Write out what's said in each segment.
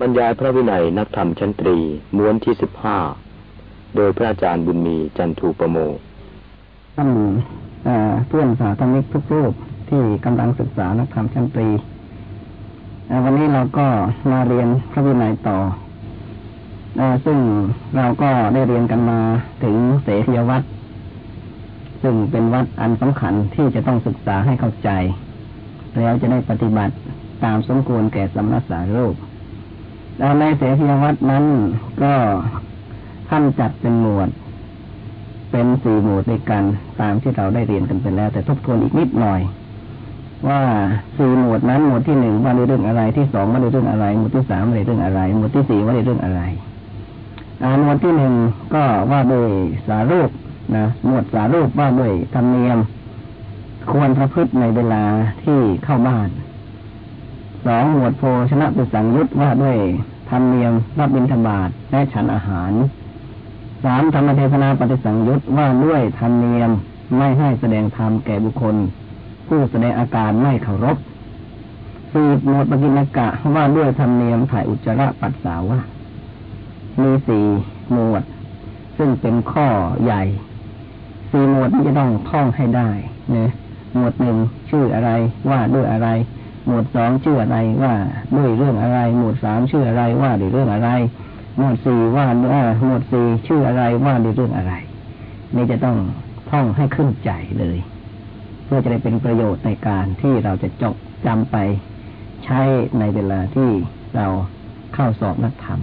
บรรยายพระวินัยนักธรรมชั้นตรี ม้วนที่สิบห้า โดยพระอาจารย์บุญมีจันทูปโมท่านเพื่อนสาธมิกทุกรูปที่กำลังศึกษานักธรรมชั้นตรี วันนี้เราก็มาเรียนพระวินัยต่อ ซึ่งเราก็ได้เรียนกันมาถึงเสรียวัตรซึ่งเป็นวัดอันสำคัญที่จะต้องศึกษาให้เข้าใจ แล้วจะได้ปฏิบัติตามสมควรแก่สำนักสารูป แล้วในเสรียวัดนั้นก็ท่านจัดเป็นหมวด เป็นสี่หมวดด้วยกัน ตามที่เราได้เรียนกันไปแล้ว แต่ทบทวนอีกนิดหน่อย ว่าสี่หมวดนั้นหมวดที่หนึ่งว่าในเรื่องอะไรที่สองว่าในเรื่องอะไร หมวดที่สามว่าในเรื่องอะไร หมวดที่สี่ว่าในเรื่องอะไรหมวดที่หนึ่งก็ว่าโดยสารูปนะหมวดสารูปว่าด้วยธรรมเนียม ควรประพฤติในเวลาที่เข้าบ้าน สองหมวดโพชนะปุสังยุตว่าด้วยธรรมเนียมรับบิณฑบาตและฉันอาหารสามธรรมเทศนาปฏิสังยุตว่าด้วยธรรมเนียมไม่ให้แสดงธรรมแก่บุคคล ผู้แสดงอาการไม่เคารพสี่หมวดปกิณกะว่าด้วยธรรมเนียมถ่ายอุจจาระปัสสาวะมีสี่หมวด ซึ่งเป็นข้อใหญ่สี่หมวดนี้จะต้องท่องให้ได้เนี่ยหมวดหนึ่งชื่ออะไรว่าด้วยอะไร หมวดสองชื่ออะไรว่าด้วยเรื่องอะไร หมวดสามชื่ออะไรว่าด้วยเรื่องอะไร หมวดสี่ว่าหมวดสี่ชื่ออะไรว่าด้วยเรื่องอะไร นี่จะต้องท่องให้ขึ้นใจเลย เพื่อจะได้เป็นประโยชน์ในการที่เราจะจบจำไปใช้ในเวลาที่เราเข้าสอบนักธรรม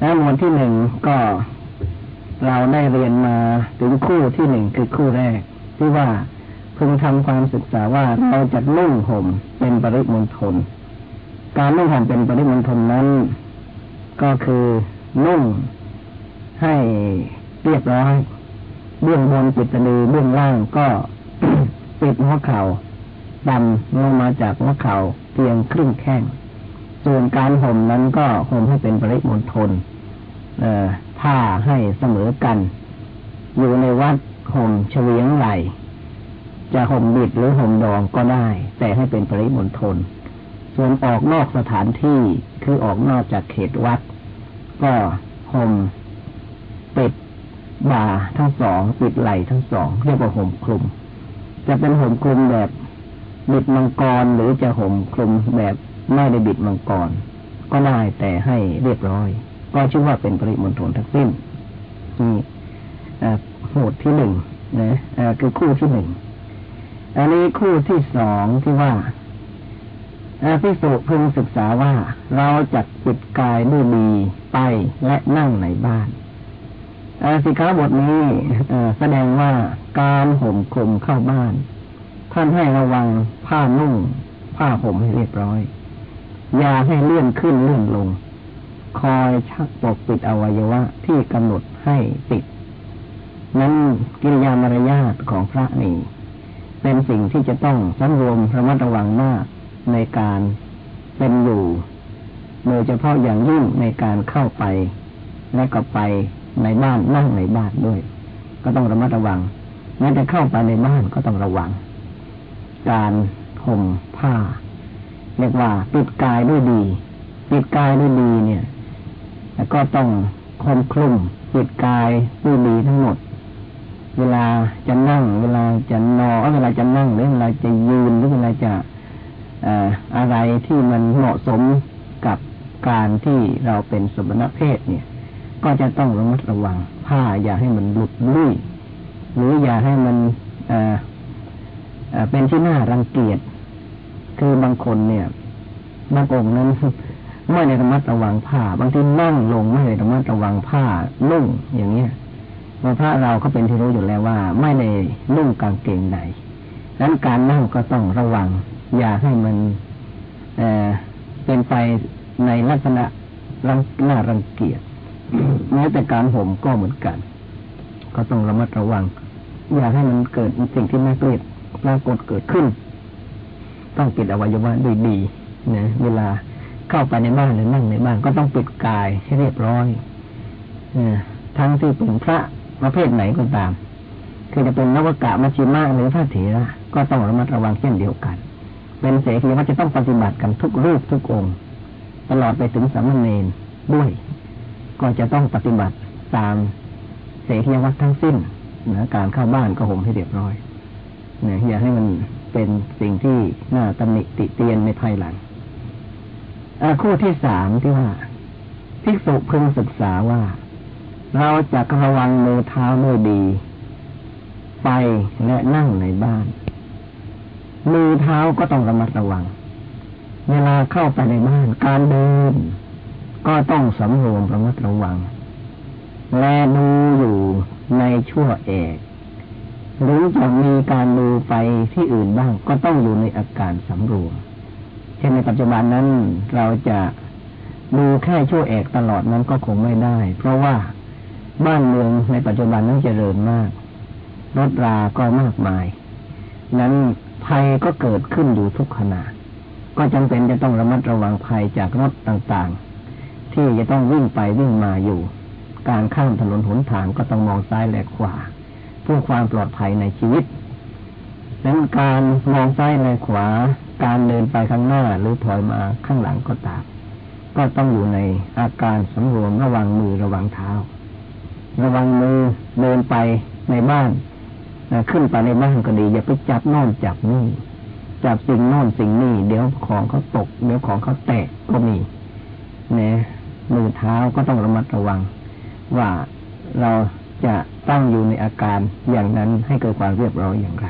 และหมวดที่หนึ่งก็เราได้เรียนมาถึงคู่ที่หนึ่งคือคู่แรกที่ว่า พึงทำความศึกษาว่าเราจะนุ่งห่มเป็นปริมณฑลการนุ่งห่มเป็นปริมณฑลนั้น ก็คือนุ่งให้เรียบร้อย เบื้องบนปิดตะลือเบื้องล่างก็ปิดหัวเข่าดำลงมาจากหัวเข่าเพียงครึ่งแข้ง ส่วนการห่มนั้นก็ห่มให้เป็นปริมณฑลผ้าให้เสมอกัน อยู่ในวัดห่มเฉวียงไหล จะห่มบิดหรือห่มดองก็ได้ แต่ให้เป็นปริมณฑลส่วนออกนอกสถานที่คือออกนอกจากเขตวัด ก็ห่มปิดบ่าทั้งสองปิดไหล่ทั้งสองเรียกว่าห่มคลุม จะเป็นห่มคลุมแบบบิดมังกรหรือจะห่มคลุมแบบไม่ได้บิดมังกร ก็ได้แต่ให้เรียบร้อย ก็ชื่อว่าเป็นปริมณฑลทั้งสิ้นนี่หมวดที่หนึ่งนะคือคู่ที่หนึ่ง อันนี้คู่ที่สองที่ว่าพิสุพึงศึกษาว่าเราจัดปิดกายด้วยดีไปและนั่งในบ้านสิกขาบทนี้แสดงว่าการห่มคลุมเข้าบ้าน ท่านให้ระวังผ้านุ่ง ผ้าห่มให้เรียบร้อย อย่าให้เลื่อนขึ้นเลื่อนลง คอยชักปกปิดอวัยวะที่กำหนดให้ปิด นั้นกิริยามารยาทของพระนี่ เป็นสิ่งที่จะต้องสำรวมระมัดระวังมากในการเป็นอยู่ โดยเฉพาะอย่างยิ่งในการเข้าไป และก็ไปในบ้านนั่งในบ้านด้วย ก็ต้องระมัดระวังแม้แต่เข้าไปในบ้านก็ต้องระวัง การห่มผ้าเรียกว่าปิดกายด้วยดีปิดกายด้วยดีเนี่ยก็ต้องคลุมคลุมปิดกายด้วยดีทั้งหมด เวลาจะนั่ง เวลาจะนอนเวลาจะนั่งหรือเวลาจะยืนหรือเวลาจะอะไรที่มันเหมาะสมกับการที่เราเป็นสมณเพศเนี่ย ก็จะต้องระมัดระวัง ผ้าอย่าให้มันหลุดลุ่ยหรืออย่าให้มันเป็นที่น่ารังเกียจคือบางคนเนี่ยบางองค์นั้นไม่ได้ระมัดระวังผ้า บางทีนั่งลงไม่ได้ระมัดระวังผ้านุ่งอย่างเนี้ย ว่าพระเราก็เป็นที่รู้อยู่แล้วว่า ไม่ได้นุ่งกางเกงใดดังนั้นการนั่งก็ต้องระวัง อย่าให้มันเเป็นไปในลักษณะรังหน้ารังเกียจแม้แต่การห่มก็เหมือนกัน ก็ต้องระมัดระวัง อย่าให้มันเกิดสิ่งที่น่าเกลียดปรากฏเกิดขึ้น ต้องปิดอวัยวะด้วยดีนะเวลาเข้าไปในบ้านหรือนั่งในบ้านก็ต้องปิดกายให้เรียบร้อยทั้งที่เป็นพระ ประเภทไหนก็ตาม คือจะเป็นนวกะมัชิมาหรือพระเถระก็ต้องระมัดระวังเช่นเดียวกัน เป็นเสกีว่าจะต้องปฏิบัติกันทุกรูปทุกองค์ ตลอดไปถึงสามเณรด้วย ก็จะต้องปฏิบัติตามเสขียวัตรทั้งสิ้นนะการเข้าบ้านก็ห่มให้เรียบร้อยนะอย่าให้มันเป็นสิ่งที่น่าตำหนิติเตียนในภายหลังคู่ที่สามที่ว่าภิกษุพึงศึกษาว่า เราจะระวังมือเท้าด้วยดี ไปและนั่งในบ้าน มือเท้าก็ต้องระมัดระวัง เวลาเข้าไปในบ้าน การเดิน ก็ต้องสำรวมระมัดระวัง และดูอยู่ในชั่วเอกหรือจะมีการดูไปที่อื่นบ้าง ก็ต้องอยู่ในอาการสำรวมเช่นในปัจจุบันนั้นเราจะดูแค่ชั่วเอกตลอดนั้นก็คงไม่ได้ เพราะว่า บ้านเมืองในปัจจุบันนั้นเจริญมากรถราก็มากมาย นั้นภัยก็เกิดขึ้นอยู่ทุกขณะ ก็จำเป็นจะต้องระมัดระวังภัยจากรถต่างๆ ที่จะต้องวิ่งไปวิ่งมาอยู่ การข้ามถนนหนทางก็ต้องมองซ้ายและขวาเพื่อความปลอดภัยในชีวิตนั้นการมองซ้ายและขวา การเดินไปข้างหน้าหรือถอยมาข้างหลังก็ตาม ก็ต้องอยู่ในอาการสำรวมระวังมือระวังเท้า ระวังมือเดินไปในบ้านขึ้นไปในบ้านก็ดีอย่าไปจับน่นจับนี่จับสิ่งน่นสิ่งนี่เดี๋ยวของเขาตก เดี๋ยวของเขาแตกก็มีเนี่ยมือเท้าก็ต้องระมัดระวัง ว่าเราจะตั้งอยู่ในอาการอย่างนั้นให้เกิดความเรียบร้อยอย่างไร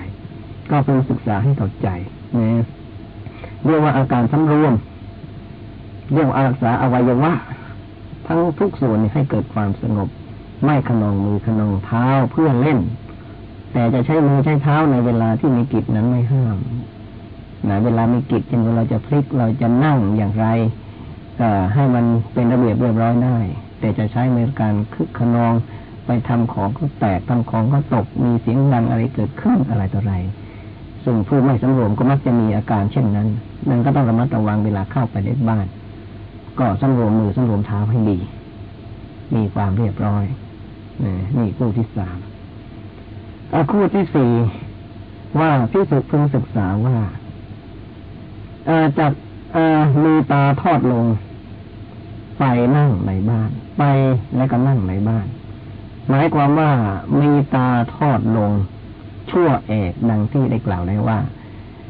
ก็เป็นศึกษาให้เข้าใจนะเรียกว่าอาการสำรวมเรียกว่ารักษาอวัยวะ ทั้งทุกส่วนให้เกิดความสงบ ไม่ขนองมือขนองเท้าเพื่อเล่น แต่จะใช้มือใช้เท้าในเวลาที่มีกิจนั้นไม่ห้ามนะเวลามีกิจเช่นเราจะพลิกเราจะนั่งอย่างไรก็ให้มันเป็นระเบียบเรียบร้อยได้ แต่จะใช้ในการคึกขนองไปทำของก็แตกทำของก็ตกมีเสียงดังอะไรเกิดขึ้นอะไรต่ออะไรซึ่งผู้ไม่สำรวมก็มักจะมีอาการเช่นนั้นนั่นก็ต้องระมัดระวังเวลาเข้าไปในบ้าน ก็สำรวมมือสำรวมเท้าให้ดี มีความเรียบร้อย นี่คู่ที่สามคู่ที่สี่ว่าพิสุพึงศึกษาว่าจากมือตาทอดลง ไปนั่งในบ้าน ไปแล้วก็นั่งในบ้าน หมายความว่ามีตาทอดลง ชั่วเอกดังที่ได้กล่าวแล้ว่า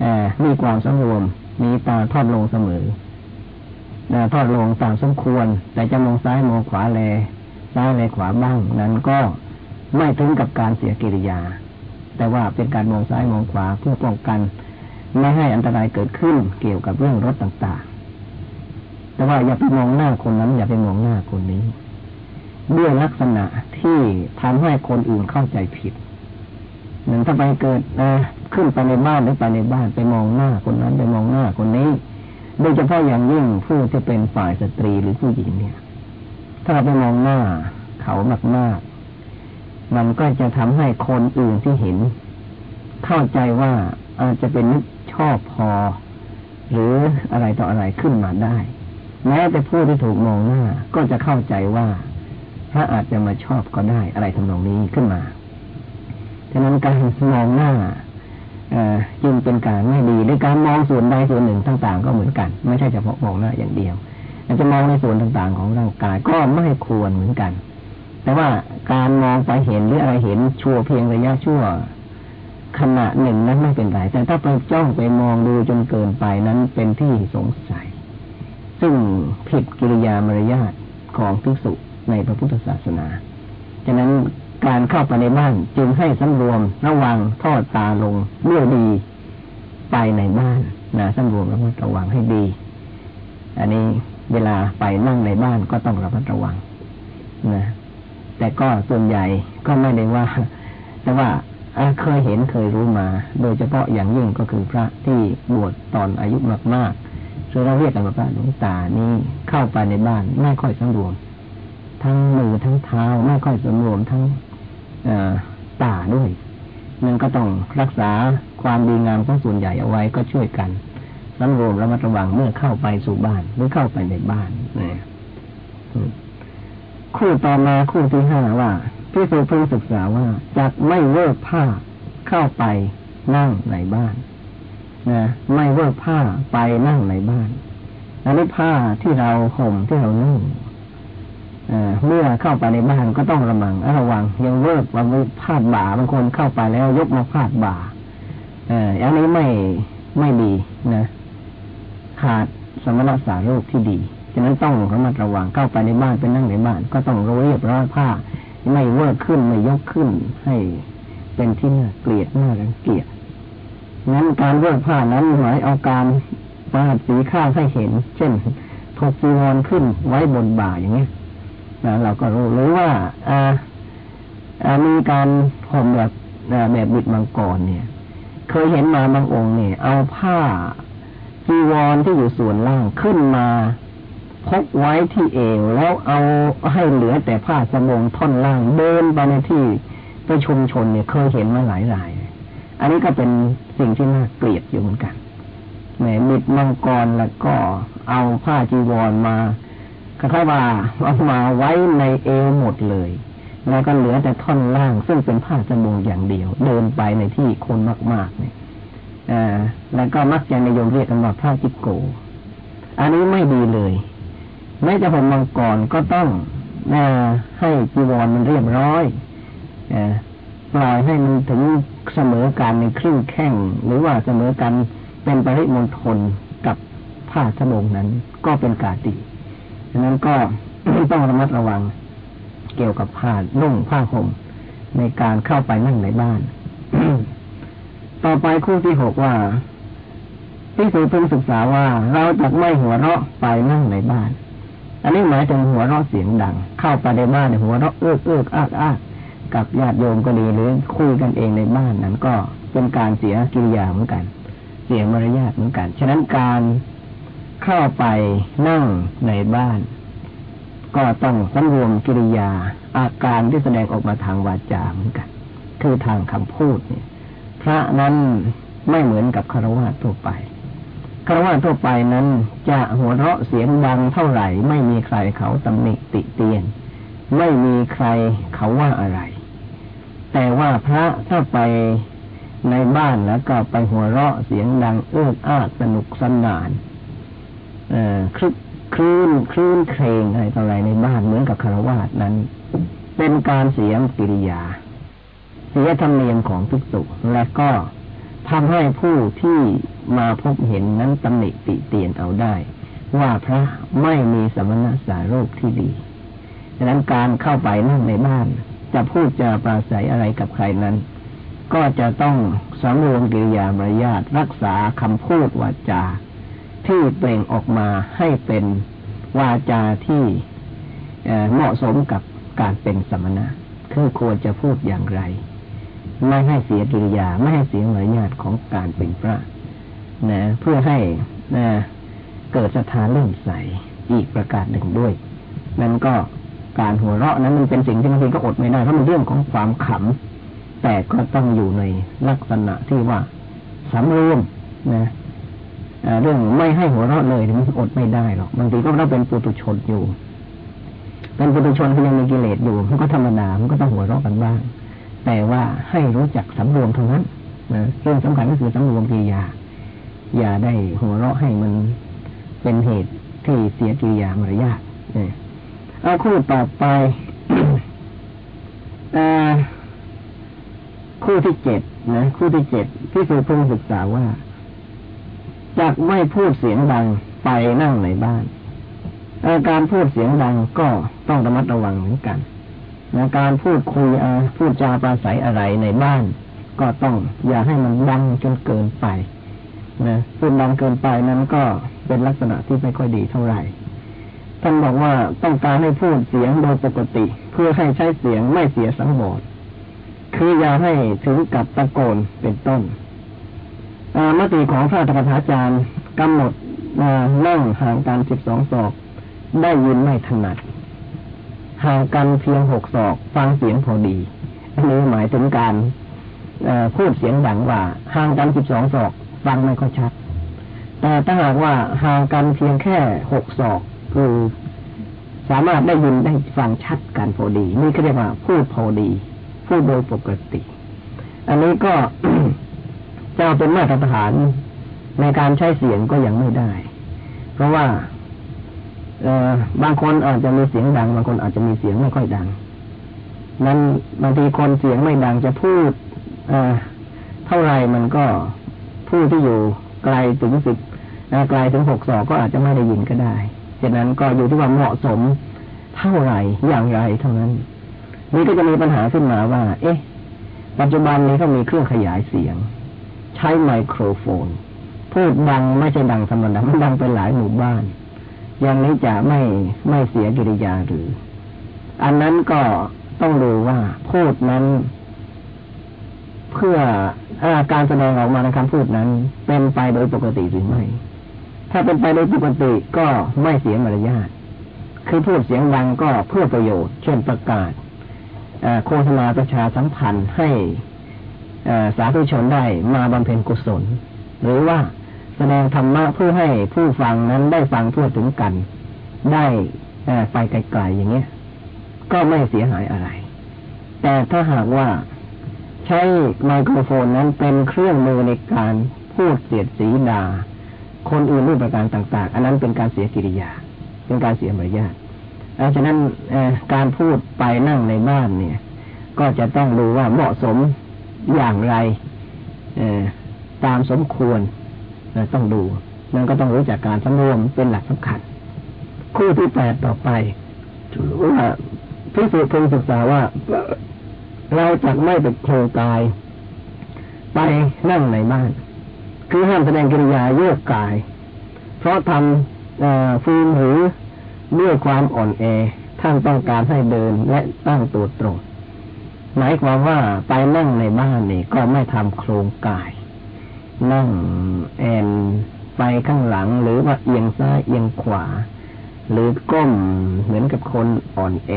อมีความสงรวม มีตาทอดลงเสมอทอดลงตามสมควร แต่จะมองซ้ายมองขวาแล ซ้ายแลขวาบ้าง นั้นก็ไม่ถึงกับการเสียกิริยา แต่ว่าเป็นการมองซ้ายมองขวาเพื่อป้องกัน ไม่ให้อันตรายเกิดขึ้นเกี่ยวกับเรื่องรถต่างๆ แต่ว่าอย่าไปมองหน้าคนนั้น อย่าไปมองหน้าคนนี้ด้วยลักษณะที่ทำให้คนอื่นเข้าใจผิดหนึ่งถ้าไปเกิดนะขึ้นไปในบ้านหรือไปในบ้านไปมองหน้าคนนั้นไปมองหน้าคนนี้ โดยเฉพาะอย่างยิ่งผู้ที่เป็นฝ่ายสตรีหรือผู้หญิงเนี่ย ถ้าไปมองหน้า เขามากมากมันก็จะทำให้คนอื่นที่เห็น เข้าใจว่าอาจจะเป็นนึกชอบพอ หรืออะไรต่ออะไรขึ้นมาได้ แม้แต่ผู้ที่ถูกมองหน้า ก็จะเข้าใจว่าพระอาจจะมาชอบก็ได้อะไรทำนองนี้ขึ้นมาฉะนั้นการมองหน้าจึงเป็นการไม่ดีในการมองส่วนใดส่วนหนึ่งต่าง ๆ ก็เหมือนกัน ไม่ใช่เฉพาะมองหน้าอย่างเดียว จะมองในส่วนต่างๆของร่างกายก็ไม่ควรเหมือนกัน แต่ว่าการมองไปเห็นหรืออะไรเห็นชั่วเพียงระยะชั่วขณะหนึ่งนั้นไม่เป็นไร แต่ถ้าไปจ้องไปมองดูจนเกินไปนั้นเป็นที่สงสัย ซึ่งผิดกิริยามารยาทของภิกษุในพระพุทธศาสนา ฉะนั้นการเข้าไปในบ้านจึงให้สำรวมระวังทอดตาลงเมื่อดีไปในบ้านนะสำรวมระมัดระวังให้ดี อันนี้ เวลาไปนั่งในบ้านก็ต้องระมัดระวังนะแต่ก็ส่วนใหญ่ก็ไม่ได้ว่า แต่ว่าเคยเห็นเคยรู้มา โดยเฉพาะอย่างยิ่งก็คือพระที่บวชตอนอายุมากๆซึ่งเราเรียกกันว่าพระหลวงตานี้เข้าไปในบ้านไม่ค่อยสำรวม ทั้งมือทั้งเท้าไม่ค่อยสมรวมทั้งตาด้วยนั่นก็ต้องรักษาความดีงามของส่วนใหญ่เอาไว้ก็ช่วยกัน สำรวมระมัดระวังเมื่อเข้าไปสู่บ้านหรือเข้าไปในบ้านนะคู่ต่อมาคู่ที่ห้าว่าพี่สุพึงศึกษาว่าจะไม่เวิร์ผ้าเข้าไปนั่งในบ้านนะไม่เวิร์ผ้าไปนั่งในบ้านอันนี้ผ้าที่เราห่มที่เรานุ่งเมื่อเข้าไปในบ้านก็ต้องระมัดระวังอย่าเวิกผ้าพาดบ่าบางคนเข้าไปแล้วยกมาพาดบ่าเอออันนี้ไม่ไม่ดีนะ ขาดสมณสารูปที่ดีฉะนั้นต้องระมัดระวังเข้าไปในบ้านเป็นนั่งในบ้าน ก็ต้องเรียบร้อยผ้าไม่เวิกขึ้นไม่ยกขึ้น ให้เป็นที่น่าเกลียดน่ารังเกียจงั้นการเวิกผ้านั้นหมายเอาการเปิดสีข้างให้เห็น เช่นถกจีวรขึ้นไว้บนบ่าอย่างนี้นะเราก็รู้หรือว่าอ่ามีการผมแบบแบบบิดมังกรเนี่ย เคยเห็นมาบางองค์เนี่ย เอาผ้า จีวรที่อยู่ส่วนล่างขึ้นมาพกไว้ที่เอวแล้วเอาให้เหลือแต่ผ้าสบงท่อนล่างเดินไปในที่ไปชุมชนเนี่ยเคยเห็นมาหลายราย อันนี้ก็เป็นสิ่งที่น่าเกลียดอยู่เหมือนกันแหมมิดมังกรแล้วก็เอาผ้าจีวรมาคล้ายๆว่าเอามาไว้ในเอวหมดเลย แล้วก็เหลือแต่ท่อนล่าง ซึ่งเป็นผ้าสบงอย่างเดียว เดินไปในที่คนมากๆเนี่ย แล้วก็มักจะนิยมเรียกกันว่าพระจิโก อันนี้ไม่ดีเลย แม้จะผมมังกรก็ต้องอให้จีวรมันเรียบร้อยอปล่อยให้มันถึงเสมอการในครึ่งแข้งหรือว่าเสมอกันเป็นปริมณฑลกับผ้าสบงนั้น ก็เป็นกาดีฉะนั้นก็ต้องระมัดระวังเกี่ยวกับผ้านุ่งผ้าห่มในการเข้าไปนั่งในบ้าน ต่อไปคู่ที่หกว่าที่สูพึงศึกษาว่า เราจะไม่หัวเราะไปนั่งในบ้าน อันนี้หมายถึงหัวเราะเสียงดัง เข้าไปในบ้านหัวเราะเอื้อเอื้ออ้าอ้ากับญาติโยมก็ดีหรือคุยกันเองในบ้านนั้นก็เป็นการเสียกิริยาเหมือนกัน เสียมารยาทเหมือนกัน ฉะนั้นการเข้าไปนั่งในบ้าน ก็ต้องสำรวมกิริยาอาการที่แสดงออกมาทางวาจาเหมือนกัน คือทางคำพูดเนี่ย พระนั้นไม่เหมือนกับคารวะทั่วไปคารวะทั่วไปนั้นจะหัวเราะเสียงดังเท่าไหร่ ไม่มีใครเขาตำหนิติเตียน ไม่มีใครเขาว่าอะไร แต่ว่าพระถ้าไปในบ้านแล้วก็ไปหัวเราะเสียงดังเอื้ออ้าสนุกสนานคลึกคลื่นคลื่นเครงอะไรต่ออะไรในบ้านเหมือนกับคารวะนั้น เป็นการเสียงกิริยา เสียธรรมเนียมของภิกษุและก็ทำให้ผู้ที่มาพบเห็นนั้นตำหนิติเตียนเอาได้ ว่าพระไม่มีสมณะสารูปที่ดีดังนั้นการเข้าไปนั่งในบ้าน จะพูดจะปราศัยอะไรกับใครนั้น ก็จะต้องสำรวมกิริยามารยาทรักษาคำพูดวาจา ที่เปล่งออกมาให้เป็นวาจาที่เหมาะสมกับการเป็นสมณะคือควรจะพูดอย่างไร ไม่ให้เสียกิริยา ไม่ให้เสียมารยาทของการเป็นพระนะเพื่อให้นะเกิดศรัทธาเลื่อมใสอีกประกาศหนึ่งด้วย นั่นก็การหัวเราะนั้นมันเป็นสิ่งที่บางทีก็อดไม่ได้เพราะมันเรื่องของความขำแต่ก็ต้องอยู่ในลักษณะที่ว่าสำรวมนะเรื่องไม่ให้หัวเราะเลยมันอดไม่ได้หรอกบางทีก็เราเป็นปุถุชนอยู่ เป็นปุถุชนที่ยังมีกิเลสอยู่มันก็ธรรมดามันก็ต้องหัวเราะกันบ้าง แต่ว่าให้รู้จักสำรวมเท่านั้นนะเรื่องสำคัญก็คือสำรวมกิริยา อย่าได้หัวเราะให้มันเป็นเหตุที่เสียกิริยามารยาทเอาคู่ต่อไปอคู่ที่เจ็ดนะคู่ที่เจ็ดที่สุพึงศึกษาว่าจากไม่พูดเสียงดังไปนั่งในบ้านอาการพูดเสียงดังก็ต้องระมัดระวังเหมือนกัน นะการพูดคุยพูดจาปราศัยอะไรในบ้าน ก็ต้องอย่าให้มันดังจนเกินไปนะพูดดังเกินไปนั้นก็เป็นลักษณะที่ไม่ค่อยดีเท่าไหร่ท่านบอกว่าต้องการให้พูดเสียงโดยปกติ เพื่อให้ใช้เสียงไม่เสียสังวรคืออย่าให้ถึงกับตะโกนเป็นต้นมติของพระธรรมทาจารย์กำหนดนั่งห่างกันสิบสองศอก ได้ยินไม่ถนัด ห่างกันเพียงหกศอก ฟังเสียงพอดีอันนี้หมายถึงการพูดเสียงดังว่าห่างกันสิบสองศอก ฟังไม่ค่อยชัด แต่ถ้าหากว่าห่างกันเพียงแค่หกศอกคือสามารถได้ยินได้ฟังชัดกันพอดี นี่เขาเรียกว่าพูดพอดี พูดโดยปกติ อันนี้ก็จะเป็นมาตรฐานในการใช้เสียงก็ยังไม่ได้ เพราะว่า บางคนอาจจะมีเสียงดัง บางคนอาจจะมีเสียงไม่ค่อยดัง นั้นบางทีคนเสียงไม่ดังจะพูดเท่าไรมันก็ผู้ที่อยู่ไกลถึงสิบไกลถึงหกศอกก็อาจจะไม่ได้ยินก็ได้ฉะนั้นก็อยู่ที่คว่าเหมาะสมเท่าไหร่อย่างไรเท่านั้น นี่ก็จะมีปัญหาขึ้นมาว่า เอ๊ะ ปัจจุบันนี้เขามีเครื่องขยายเสียง ใช้ไมโครโฟน พูดดังไม่ใช่ดังธรรมดามันดังไปหลายหมู่บ้าน อย่างนี้จะไม่ไม่เสียกิริยาหรือ อันนั้นก็ต้องดูว่าพูดนั้น เพื่ออการแสดงออกมาในคำพูดนั้น เป็นไปโดยปกติหรือไม่ ถ้าเป็นไปโดยปกติก็ไม่เสียมารยาทคือพูดเสียงดังก็เพื่อประโยชน์ เช่นประกาศโฆษณาประชาสัมพันธ์ให้สาธุชนได้มาบำเพ็ญกุศล หรือว่า แสดงธรรมะเพื่อให้ผู้ฟังนั้นได้ฟังทั่วถึงกัน ได้ไปไกลๆอย่างเงี้ย ก็ไม่เสียหายอะไร แต่ถ้าหากว่าใช้ไมโครโฟนนั้นเป็นเครื่องมือในการพูดเสียดสีดาคนอื่นรูปประการต่าง ๆ อันนั้นเป็นการเสียกิริยา เป็นการเสียมารยาทดังนั้นการพูดไปนั่งในบ้านเนี่ย ก็จะต้องดูว่าเหมาะสมอย่างไรตามสมควร ต้องดูนั่นก็ต้องรู้จักการสำรวมเป็นหลักสำคัญ คู่ที่แปดต่อไปว่าพิสูจน์พึงศึกษาว่า เราจะไม่เป็นโครงกาย ไปนั่งในบ้าน คือห้ามแสดงกิริยาโยกกาย เพราะทำฟืนหรือด้วยความอ่อนแอท่านต้องการให้เดินและตั้งตัวตรงหมายความว่าไปนั่งในบ้านนี่ก็ไม่ทำโครงกาย นั่งแอนไปข้างหลังหรือว่าเอียงซ้ายเอียงขวา หรือก้มเหมือนกับคนอ่อนแอ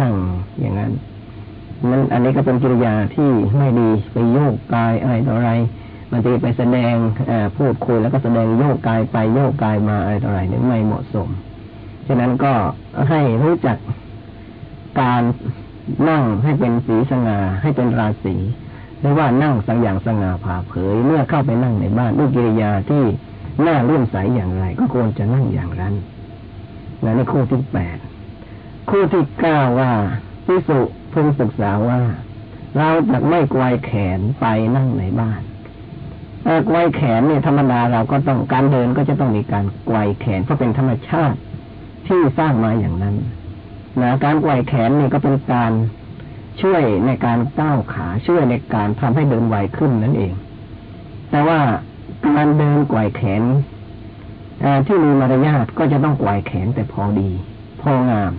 นั่งอย่างนั้นนั้นอันนี้ก็เป็นกิริยาที่ไม่ดีไปโยกกายอะไรต่ออะไรมันจะไปแสดงพูดคุยแล้วก็แสดงโยกกายไปโยกกายมาอะไรต่ออะไรนี่ไม่เหมาะสม ฉะนั้นก็ให้รู้จักการนั่งให้เป็นสีสง่าให้เป็นราศี หรือว่านั่งสังอย่างสง่าผ่าเผย เมื่อเข้าไปนั่งในบ้านด้วยกิริยาที่น่าเลื่อมใสอย่างไร ก็ควรจะนั่งอย่างนั้นในคู่ที่แปดคู่ที่เก้าว่าพิสุพึงศึกษาว่า เราจะไม่ไกวแขนไปนั่งในบ้านไกวแขนเนี่ยธรรมดาเราก็ต้องการเดินก็จะต้องมีการไกวแขนเพราะเป็นธรรมชาติที่สร้างมาอย่างนั้นนะการไกวแขนนี่ก็เป็นการ ช่วยในการก้าวขาช่วยในการทำให้เดินไวขึ้นนั่นเอง แต่ว่าการเดินกวายแขนที่มีมารยาทก็จะต้องกวายแขนแต่พอดี พองาม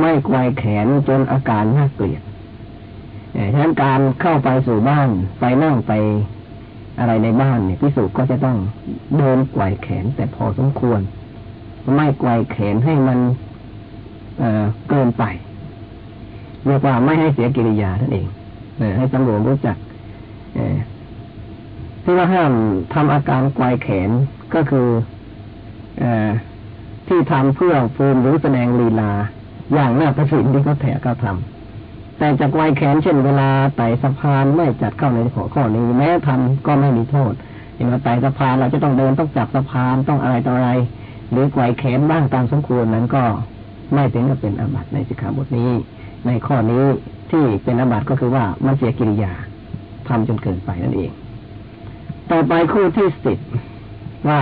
ไม่กวายแขนจนอาการน่าเกลียดฉะนั้นการเข้าไปสู่บ้านไปนั่งไปอะไรในบ้านเนี่ยพิสูจน์ก็จะต้องเดินกวายแขนแต่พอสมควร ไม่กวายแขนให้มันเเกินไป เรียกว่าไม่ให้เสียกิริยาท่านเองให้ตำรวจรู้จักที่ว่าห้ามทำอาการไกวแขนก็คืออที่ทำเพื่อฟูมหรือแสดงลีลา อย่างหน้าประสิทธิ์ที่เขาแถก็ทำแต่จากวัยแขนเช่นเวลาไต่สะพานไม่จัดเข้าในหัวข้อนี้แม้ทำก็ไม่มีโทษอย่างเราไต่สะพานเราจะต้องเดินต้องจับสะพานต้องอะไรต่ออะไร หรือไกวแขนบ้างตามสมควรนั้นก็ไม่ถึงกับเป็นอาบัติในสิกขาบทนี้ ในข้อนี้ที่เป็นอาบัติก็คือว่ามันเสียกิริยาทำจนเกินไปนั่นเอง ต่อไปคู่ที่สิบว่า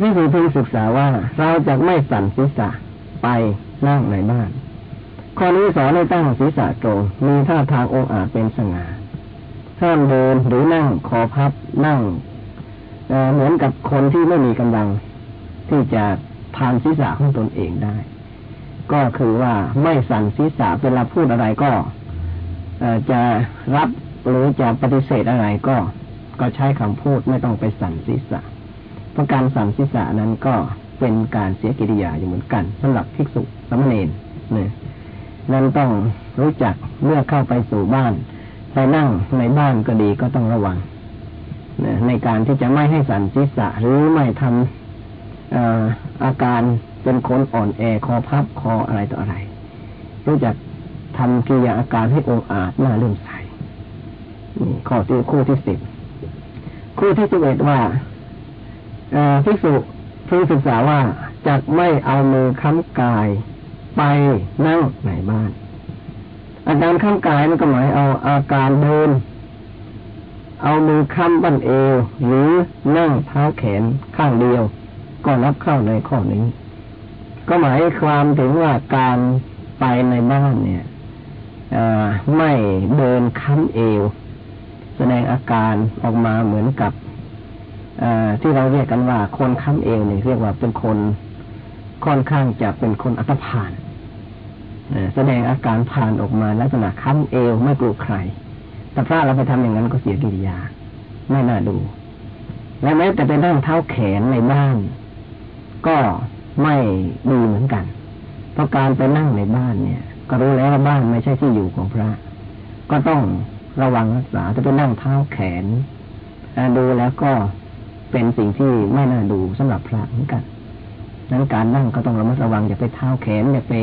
วิธีพึงศึกษาว่าเราจะไม่สั่นศีรษะไปนั่งในบ้านข้อนี้สอนให้ตั้งศีรษะตรงมีท่าทางองอาจเป็นสง่าห้ามเดินหรือนั่งคอพับนั่งเหมือนกับคนที่ไม่มีกำลังที่จะทานศีรษะของตนเองได้ ก็คือว่าไม่สั่นศีรษะเวลาพูดอะไรก็จะรับหรือจะปฏิเสธอะไรก็ ก็ใช้คำพูดไม่ต้องไปสั่นศีรษะเพราะการสั่นศีรษะนั้นก็เป็นการเสียกิริยาอยู่เหมือนกันสำหรับภิกษุสมณเณรเนี่ยนั้นต้องรู้จักเมื่อเข้าไปสู่บ้านไปนั่งในบ้านก็ดีก็ต้องระวังในการที่จะไม่ให้สั่นศีรษะหรือไม่ทำอาอาการ เป็นคนอ่อนแอคอพับคออะไรต่ออะไร รู้จักทำกิริยาอาการให้องอาจน่าเลื่อมใสข้อที่คู่ที่สิบคู่ที่สิบเอ็ดว่าภิกษุพึงศึกษาว่าจะไม่เอามือค้ำกายไปนั่งในบ้าน อาการค้ำกายมันก็หมายเอาอาการเดิน เอามือค้ำบั้นเอวหรือนั่งเท้าแขนข้างเดียว ก็รับเข้าในข้อนี้ ก็หมายความถึงว่าการไปในบ้านเนี่ยไม่เดินค้ำเอว แสดงอาการออกมาเหมือนกับที่เราเรียกกันว่าคนค้ำเอวเนี่ยเรียกว่าเป็นคนค่อนข้างจะเป็นคนอัตภานแสดงอาการผ่านออกมาลักษณะค้ำเอวไม่กลัวใคร แต่พระเราไปทำอย่างนั้นก็เสียกิริยา ไม่น่าดู และแม้แต่ไปนั่งเท้าแขนในบ้าน ก็ ไม่ดีเหมือนกัน เพราะการไปนั่งในบ้านเนี่ย ก็รู้แล้วว่าบ้านไม่ใช่ที่อยู่ของพระ ก็ต้องระวังรักษาจะไปนั่งเท้าแขนดูแล้วก็เป็นสิ่งที่ไม่น่าดูสำหรับพระเหมือนกันนั้นการนั่งก็ต้องระมัดระวังอย่าไปเท้าแขนอย่าไป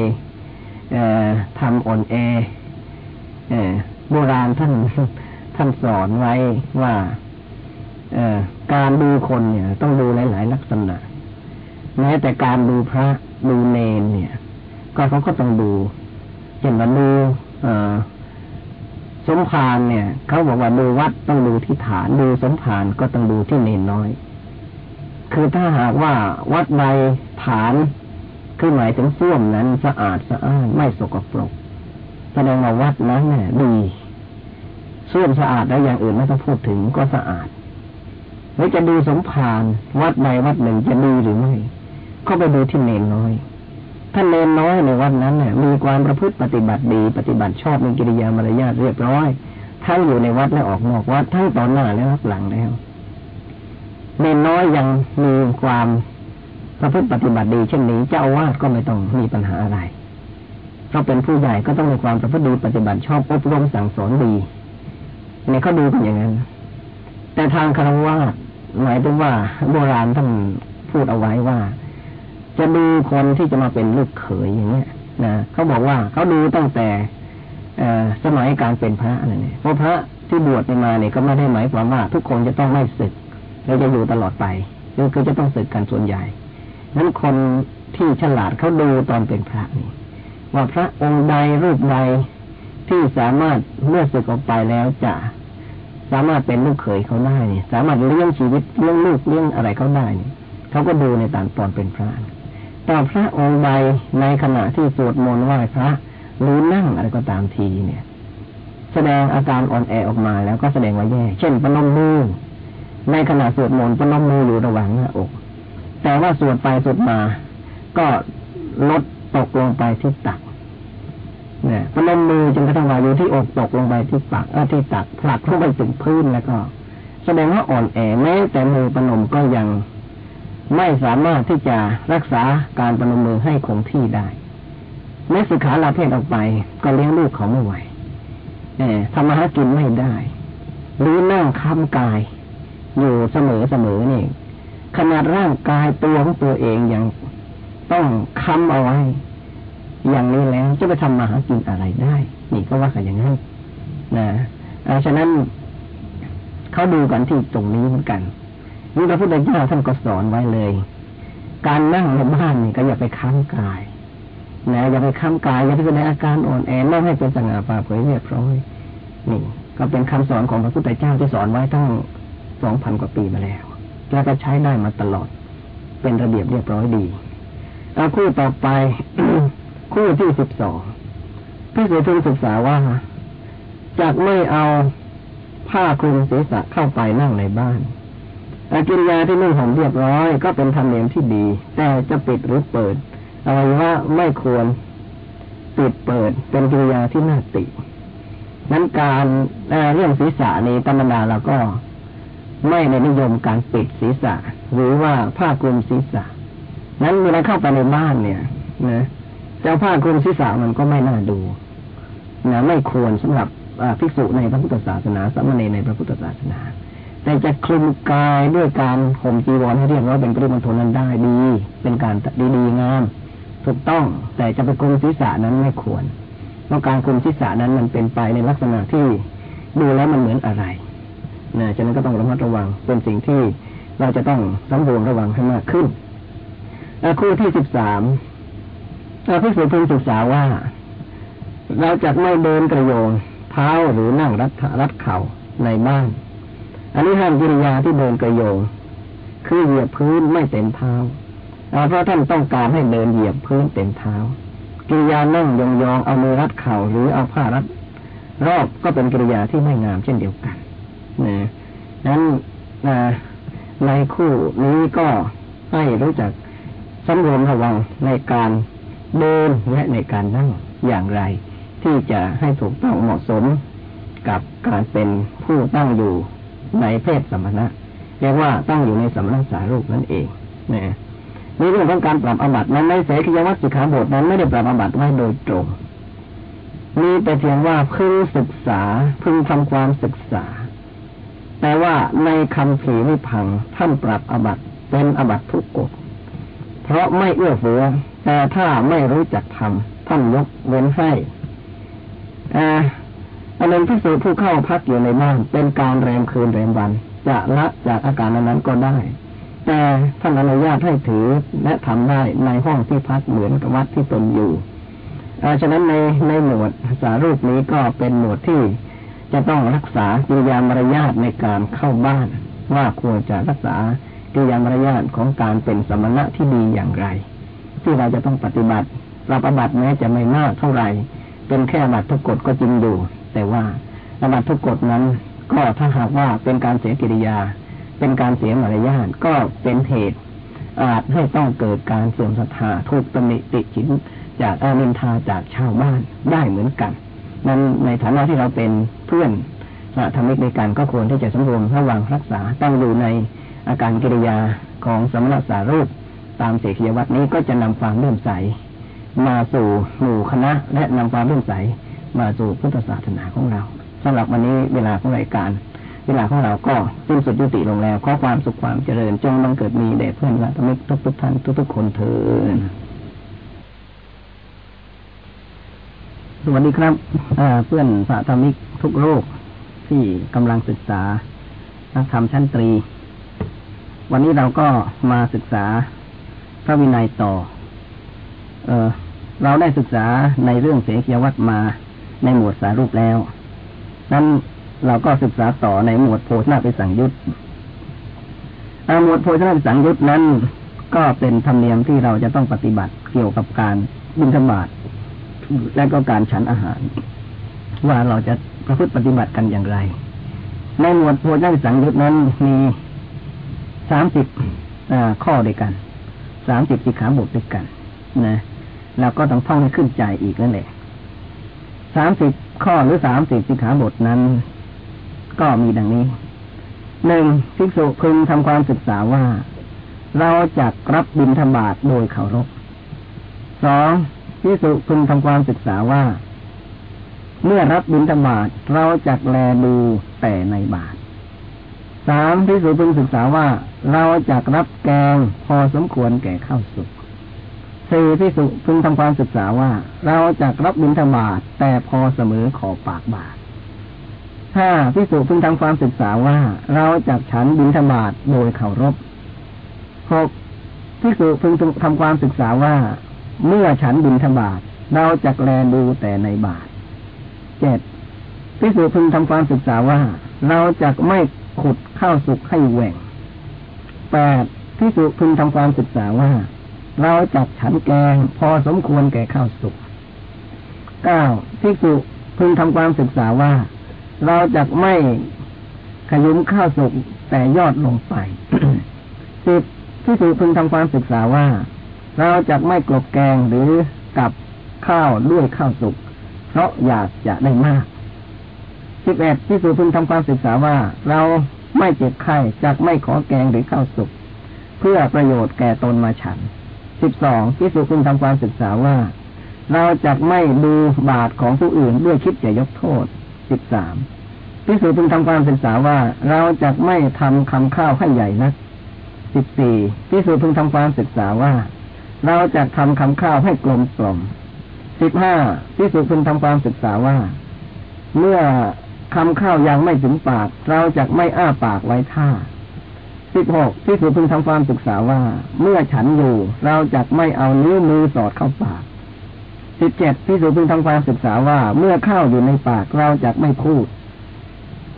ทำอ่อนแอโบราณท่านท่านสอนไว้ว่าการดูคนเนี่ย ต้องดูหลาย ๆ ลักษณะ แม้แต่การดูพระดูเนนเนี่ย ก็เขาก็ต้องดูเช่นว่าดูสมภารเนี่ยเขาบอกว่าดูวัดต้องดูที่ฐานดูสมภารก็ต้องดูที่เนนน้อย คือถ้าหากว่าวัดใดฐานคือหมายถึงส้วมนั้นสะอาดสะอ้านไม่สกปรกแสดงว่าวัดนั้นเนี่ยดีส้วมสะอาดแล้วอย่างอื่นไม่ต้องพูดถึงก็สะอาดหรือจะดูสมภารวัดใดวัดหนึ่งจะดีหรือไม่ ก็ไปดูที่เนนน้อยท่านเนนน้อยในวัดนั้นเนี่ยมีความประพฤติปฏิบัติดี ปฏิบัติชอบมีกิริยามารยาทเรียบร้อย ทั้งอยู่ในวัดและออกนอกวัดทั้งตอนหน้าและรับหลังแล้วเนนน้อยยังมีความประพฤติปฏิบัติดีเช่นนี้เจ้าอาวาสก็ไม่ต้องมีปัญหาอะไรเพราะเป็นผู้ใหญ่ก็ต้องมีความประพฤติดีปฏิบัติชอบอบรมสั่งสอนดีเนี่ยเขาดูกันอย่างนั้น แต่ทางคารวะหมายถึงว่าโบราณท่านพูดเอาไว้ว่า จะดูคนที่จะมาเป็นลูกเขยอย่างเงี้ยนะเขาบอกว่าเขาดูตั้งแต่สมัยการเป็นพระอะไรเนี่ยเพราะพระที่บวชมาเนี่ยก็ไม่ได้หมายความว่าทุกคนจะต้องไม่ศึกเราจะอยู่ตลอดไปคือจะต้องศึกกันส่วนใหญ่นั้นคนที่ฉลาดเขาดูตอนเป็นพระนี่ว่าพระองค์ใดรูปใดที่สามารถเมื่อสึกออกไปแล้วจะสามารถเป็นลูกเขยเขาได้นี่สามารถเลี้ยงชีวิตเลี้ยงลูกเลี้ยงอะไรเขาได้เนี่ยเขาก็ดูในตอนตอนเป็นพระ ต่พระองค์ใดในขณะที่สวดมนต์ไหว้พระหรือนั่งอะไรก็ตามทีเนี่ย แสดงอาการอ่อนแอออกมาแล้วก็แสดงว่าแย่ เช่นปนมมือในขณะสวดมนต์ปนมมืออยู่ระหว่างหน้าอก แต่ว่าสวดไปสวดมา ก็ลดตกลงไปที่ตักเนี่ยพนมมือจนกระทั่งว่าอยู่ที่อกตกลงไปที่ปากเออที่ตักผลักลงไปถึงพื้นแล้วก็ แสดงว่าอ่อนแอแม้แต่มือปนมก็ยัง ไม่สามารถที่จะรักษาการปนมมือให้คงที่ได้แม้สุขาลาเพศออกไป ก็เลี้ยงลูกเขาไม่ไหวเนี่ยทำมาหากินไม่ได้ หรือนั่งค้ำกาย อยู่เสมอเสมอนี่ขนาดร่างกายตัวของตัวเองยังต้องค้ำเอาไว้ อย่างนี้แล้วจะไปทำมาหากินอะไรได้ นี่ก็ว่ากันอย่างนั้นนะฉะนั้นเขาดูกันที่ตรงนี้เหมือนกัน นี่พระพุทธเจ้าท่านก็สอนไว้เลย การนั่งในบ้านนี่ก็อย่าไปค้ำกายนะอย่าไปค้ำกายอย่าไปแสดงอาการอ่อนแอไม่ให้เป็นสง่าผ่าเผยเรียบร้อยนี่ ก็เป็นคำสอนของพระพุทธเจ้าที่สอนไว้ตั้งสองพันกว่าปีมาแล้ว แล้วก็ใช้ได้มาตลอด เป็นระเบียบเรียบร้อยดีอาคู่ต่อไป คู่ที่สิบสองพี่สุทุศึกษาว่าจากไม่เอาผ้าคลุมศีรษะเข้าไปนั่งในบ้าน กิริยาที่นุ่งห่มเรียบร้อย ก็เป็นธรรมเนียมที่ดี แต่จะปิดหรือเปิดอะไรว่าไม่ควรปิดเปิดเป็นกิริยาที่น่าติ นั้นการเรื่องศีรษะนี้ธรรมดาเราก็ไม่ในนิยมการปิดศีรษะ หรือว่าผ้าคลุมศีรษะ นั้นเวลาเข้าไปในบ้านเนี่ย นะเจ้าผ้าคลุมศีรษะมันก็ไม่น่าดูนะไม่ควรสำหรับภิกษุในพระพุทธศาสนาสามเณรในพระพุทธศาสนา แต่จะคลุมกายด้วยการห่มจีวรให้เรียกว่าเป็นปริมณฑลนั้นได้ดี เป็นการดีดีงามถูกต้องแต่จะไปคลุมศีรษะนั้นไม่ควรเพราะการคลุมศีรษะนั้นมันเป็นไปในลักษณะที่ดูแล้วมันเหมือนอะไรนะฉะนั้นก็ต้องระมัดระวังเป็นสิ่งที่เราจะต้องสำรวมระวังให้มากขึ้นคู่ที่สิบสามพิสุพึงศึกษาว่า เราจะไม่เดินกระโยงเท้าหรือนั่งรัดรัดเข่าในบ้าน อันนี้ห้ามกิริยาที่เดินกระโยง คือเหยียบพื้นไม่เต็มเท้าเพราะท่านต้องการให้เดินเหยียบพื้นเต็มเท้า กิริยานั่งยองยองเอามือรัดเข่าหรือเอาผ้ารัดรอบก็เป็นกิริยาที่ไม่งามเช่นเดียวกันนะนั้นในคู่นี้ก็ให้รู้จักสำรวมระวังในการเดินและในการนั่งอย่างไร ที่จะให้ถูกต้องเหมาะสมกับการเป็นผู้ตั้งอยู่ ในเพศสมณะเรียกว่าตั้งอยู่ในสมณะสารูปนั่นเองนะในเรื่องของการปรับอบัตินั้นในเสกิยวัตสิกขาบทนั้นไม่ได้ปรับอบัติไว้โดยตรงมีแต่เพียงว่าพึงศึกษาพึงทำความศึกษา แต่ว่าในคำผีวิพังท่านปรับอบัติเป็นอบัติทุกกฎเพราะไม่เอื้อเฟื้อแต่ถ้าไม่รู้จักทำท่านยกเว้นให้ อันนั้นพิสูจผู้เข้าพักอยู่ในบ้านเป็นการแรมคืนแรมวัน จะละจากอาการนั้นก็ได้ แต่ท่านอนุญาตให้ถือและทำได้ในห้องที่พักเหมือนกับวัดที่ตนอยู่อาฉะนั้นในในหมวดสารูปนี้ก็เป็นหมวดที่จะต้องรักษากิริยามารยาทในการเข้าบ้าน ว่าควรจะรักษากิริยามารยาทของการเป็นสมณะที่ดีอย่างไร ที่เราจะต้องปฏิบัติเราปฏิบัติแม้จะไม่มากเท่าไหร่เป็นแค่บัตรทุกกฎก็จริงอยู่ แต่ว่าบัตรทุกกฎนั้น ก็ถ้าหากว่าเป็นการเสียกิริยา เป็นการเสียมารยาทก็เป็นเหตุ อาจให้ต้องเกิดการเสื่อมศรัทธาทุกตำหนิติฉินจากอามินทาจากชาวบ้านได้เหมือนกัน นั้นในฐานะที่เราเป็นเพื่อนทำมิตรในกันก็ควรที่จะสมรวมระวังรักษาตั้งอยู่ในอาการกิริยาของสมณสารูปตามเสกียวัตนี้ก็จะนำความเลื่อมใส มาสู่หมู่คณะและนำความเลื่อมใส มาสู่พุทธศาสนาของเราสำหรับวันนี้เวลาของรายการ เวลาของเราก็สิ้นสุดยุติลงแล้วขอความสุขความเจริญจงบังเกิดมีแด่เพื่อนและมิกทุกทุกท่านทุกทุกคนเถิดสวัสดีครับเพื่อนสาธมิกทุกโลกที่กำลังศึกษานักธรรมชั้นตรี วันนี้เราก็มาศึกษาพระวินัยต่อ เออเราได้ศึกษาในเรื่องเสกียวัตมา ในหมวดสารูปแล้ว นั้นเราก็ศึกษาต่อในหมวดโพชนาไปสังยุตหมวดโพชนาไปสังยุตนั้น ก็เป็นธรรมเนียมที่เราจะต้องปฏิบัติเกี่ยวกับการบิณฑบาตและก็การฉันอาหาร ว่าเราจะประพฤติปฏิบัติกันอย่างไร ในหมวดโพธิสังยุตนั้นมีสามสิบข้อด้วยกันสามสิบสิขาบทด้วยกันนะแล้วก็ต้องท่องให้ขึ้นใจอีกนั่นแหละ สามสิบข้อหรือสามสิบสิกขาบทนั้น ก็มีดังนี้หนึ่งภิกษุพึงทำความศึกษาว่า เราจะรับบิณฑบาตโดยเคารพสองพิสุพึงทำความศึกษาว่า เมื่อรับบิณฑบาตเราจักแลดูแต่ในบาทสามพิสุพึงศึกษาว่า เราจักรับแกงพอสมควรแก่ข้าวสุก สี่พิสุพึงทำความศึกษาว่า เราจักรับบิณฑบาตแต่พอเสมอขอปากบาทห้าพิสุพึงทำความศึกษาว่า เราจักฉันบิณฑบาตโดยเคารพหกพิสุพึงทำความศึกษาว่า เมื่อฉันบินทบาทเราจะแลดูแต่ในบาทเจ็ดพิสูพึงทำความศึกษาว่า เราจะไม่ขุดข้าวสุกให้แหว่งแปดพิสูพึงทำความศึกษาว่า เราจักฉันแกงพอสมควรแก่ข้าวสุกเก้าพิสูจพึงทำความศึกษาว่า เราจะไม่ขยุมข้าวสุกแต่ยอดลงไปสิบพิสูจพึงทำความศึกษาว่า เราจะไม่กลบแกงหรือกับข้าวด้วยข้าวสุกเพราะอยากจะได้มากสิบเอ็ดที่สุพึงทำความศึกษาว่า เราไม่เจ็บไข้จะไม่ขอแกงหรือข้าวสุก เพื่อประโยชน์แก่ตนมาฉัน สิบสองที่สุพึงทำความศึกษาว่า เราจะไม่ดูบาทของผู้อื่นด้วยคิดจะยกโทษสิบสามพิสูจพึงทำความศึกษาว่า เราจะไม่ทำคำข้าวให้ใหญ่นักสิบสี่พิสูจพึงทำความศึกษาว่า เราจะทำคำข้าวให้กลมกล่อมสิบห้าที่สุพึงทำความศึกษาว่า เมื่อคำข้าวยังไม่ถึงปาก เราจะไม่อ้าปากไว้ท่า สิบหกที่สุพึงทำความศึกษาว่า เมื่อฉันอยู่ เราจะไม่เอานิ้วมือสอดเข้าปากสิบเจ็ดที่สุพึงทำความศึกษาว่า เมื่อข้าวอยู่ในปากเราจะไม่พูด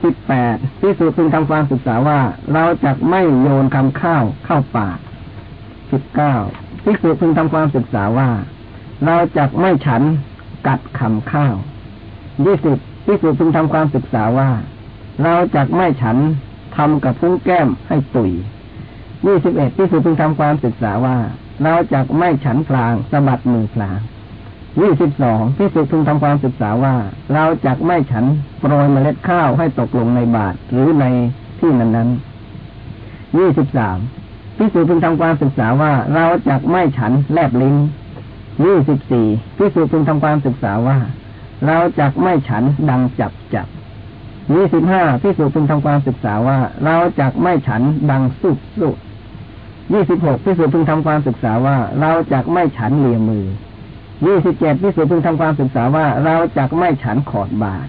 สิบแปดที่สุพึงทำความศึกษาว่า เราจะไม่โยนคำข้าวเข้าปากสิบเก้าที่สุพึงทำความศึกษาว่า เราจะไม่ฉันกัดคำข้าวยี่สิบที่สุพึงทำความศึกษาว่า เราจะไม่ฉัน ทำกับพุ้งแก้มให้ตุยยี่สิบเอ็ดที่สุพึงทำความศึกษาว่า เราจะไม่ฉันพลางสะบัดมือพลางยี่สิบสองที่สุพึงทำความศึกษาว่า เราจะไม่ฉันโปรยเมล็ดข้าวให้ตกลงในบาตรหรือในที่นั้นนั้นยี่สิบสามพิสูจพึงทำความศึกษาว่าเราจะไม่ฉันแลบลิ้นยี่สิบสี่พิสูจพึงทำความศึกษาว่า เราจะไม่ฉันดังจับจับ ยี่สิบห้าพิสูจน์พึงทำความศึกษาว่า เราจะไม่ฉันดังสุดสุดยี่สิบหกพิสูจน์พึงทำความศึกษาว่า เราจะไม่ฉันเลียมือยี่สิบเจ็ดพิสูจน์พึงทำความศึกษาว่า เราจะไม่ฉันขอดบาท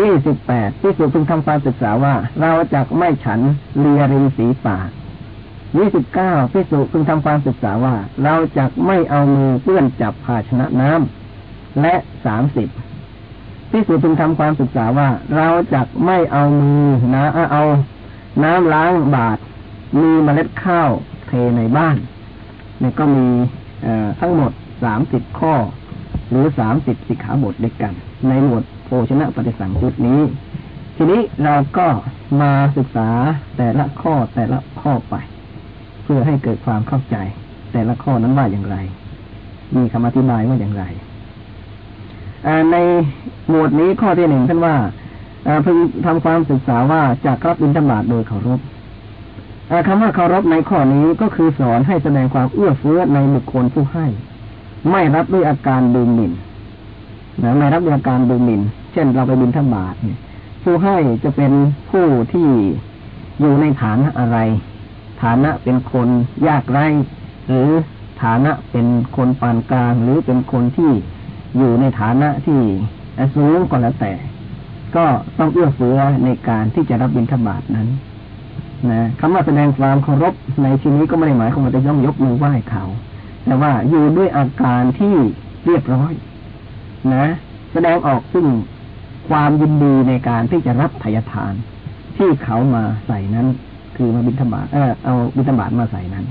ยี่สิบแปดพิสูจน์พึงทำความศึกษาว่า เราจะไม่ฉันเลียริมสีปากยี่สิบเก้าพิสุพึงทำความศึกษาว่า เราจะไม่เอามือเปื้อนจับภาชนะน้ำและสามสิบ พิสุพึงทำความศึกษาว่า เราจะไม่เอามือนะเอาน้ำล้างบาตรมีเมล็ดข้าวเทในบ้านเนี่ยก็มีทั้งหมดสามสิบข้อ หรือสามสิบสิกขาบทด้วยกัน ในหมวดโภชนะปฏิสังชุดนี้ ทีนี้เราก็มาศึกษาแต่ละข้อแต่ละข้อไป เพื่อให้เกิดความเข้าใจ แต่ละข้อนั้นว่าอย่างไร มีคำอธิบายว่าอย่างไร ในหมวดนี้ข้อที่หนึ่งท่านว่าพึงทำความศึกษาว่าจากรับบิณฑบาตโดยเคารพคำว่าเคารพในข้อนี้ก็คือสอนให้แสดงความเอื้อเฟื้อในบุคคลผู้ให้ ไม่รับด้วยอาการดูหมิ่นนะไม่รับด้วยอาการดูหมิ่น เช่น เราไปบิณฑบาตเนี่ยผู้ให้จะเป็นผู้ที่อยู่ในฐานะอะไร ฐานะเป็นคนยากไร้หรือฐานะเป็นคนปานกลางหรือเป็นคนที่ อยู่ในฐานะที่สูงก็แล้วแต่ ก็ต้องเอื้อเฟื้อในการที่จะรับบิณฑบาตนั้นนะคำว่าแสดงความเคารพในที่นี้ก็ไม่ได้หมายความว่าจะย่องยกมือไหว้เขา แต่ว่าอยู่ด้วยอาการที่เรียบร้อย นะ แสดงออกซึ่งความยินดีในการที่จะรับทายทาน ที่เขามาใส่นั้น คือมาบิณฑบาตเออเอาบิณฑบาตมาใส่นั้น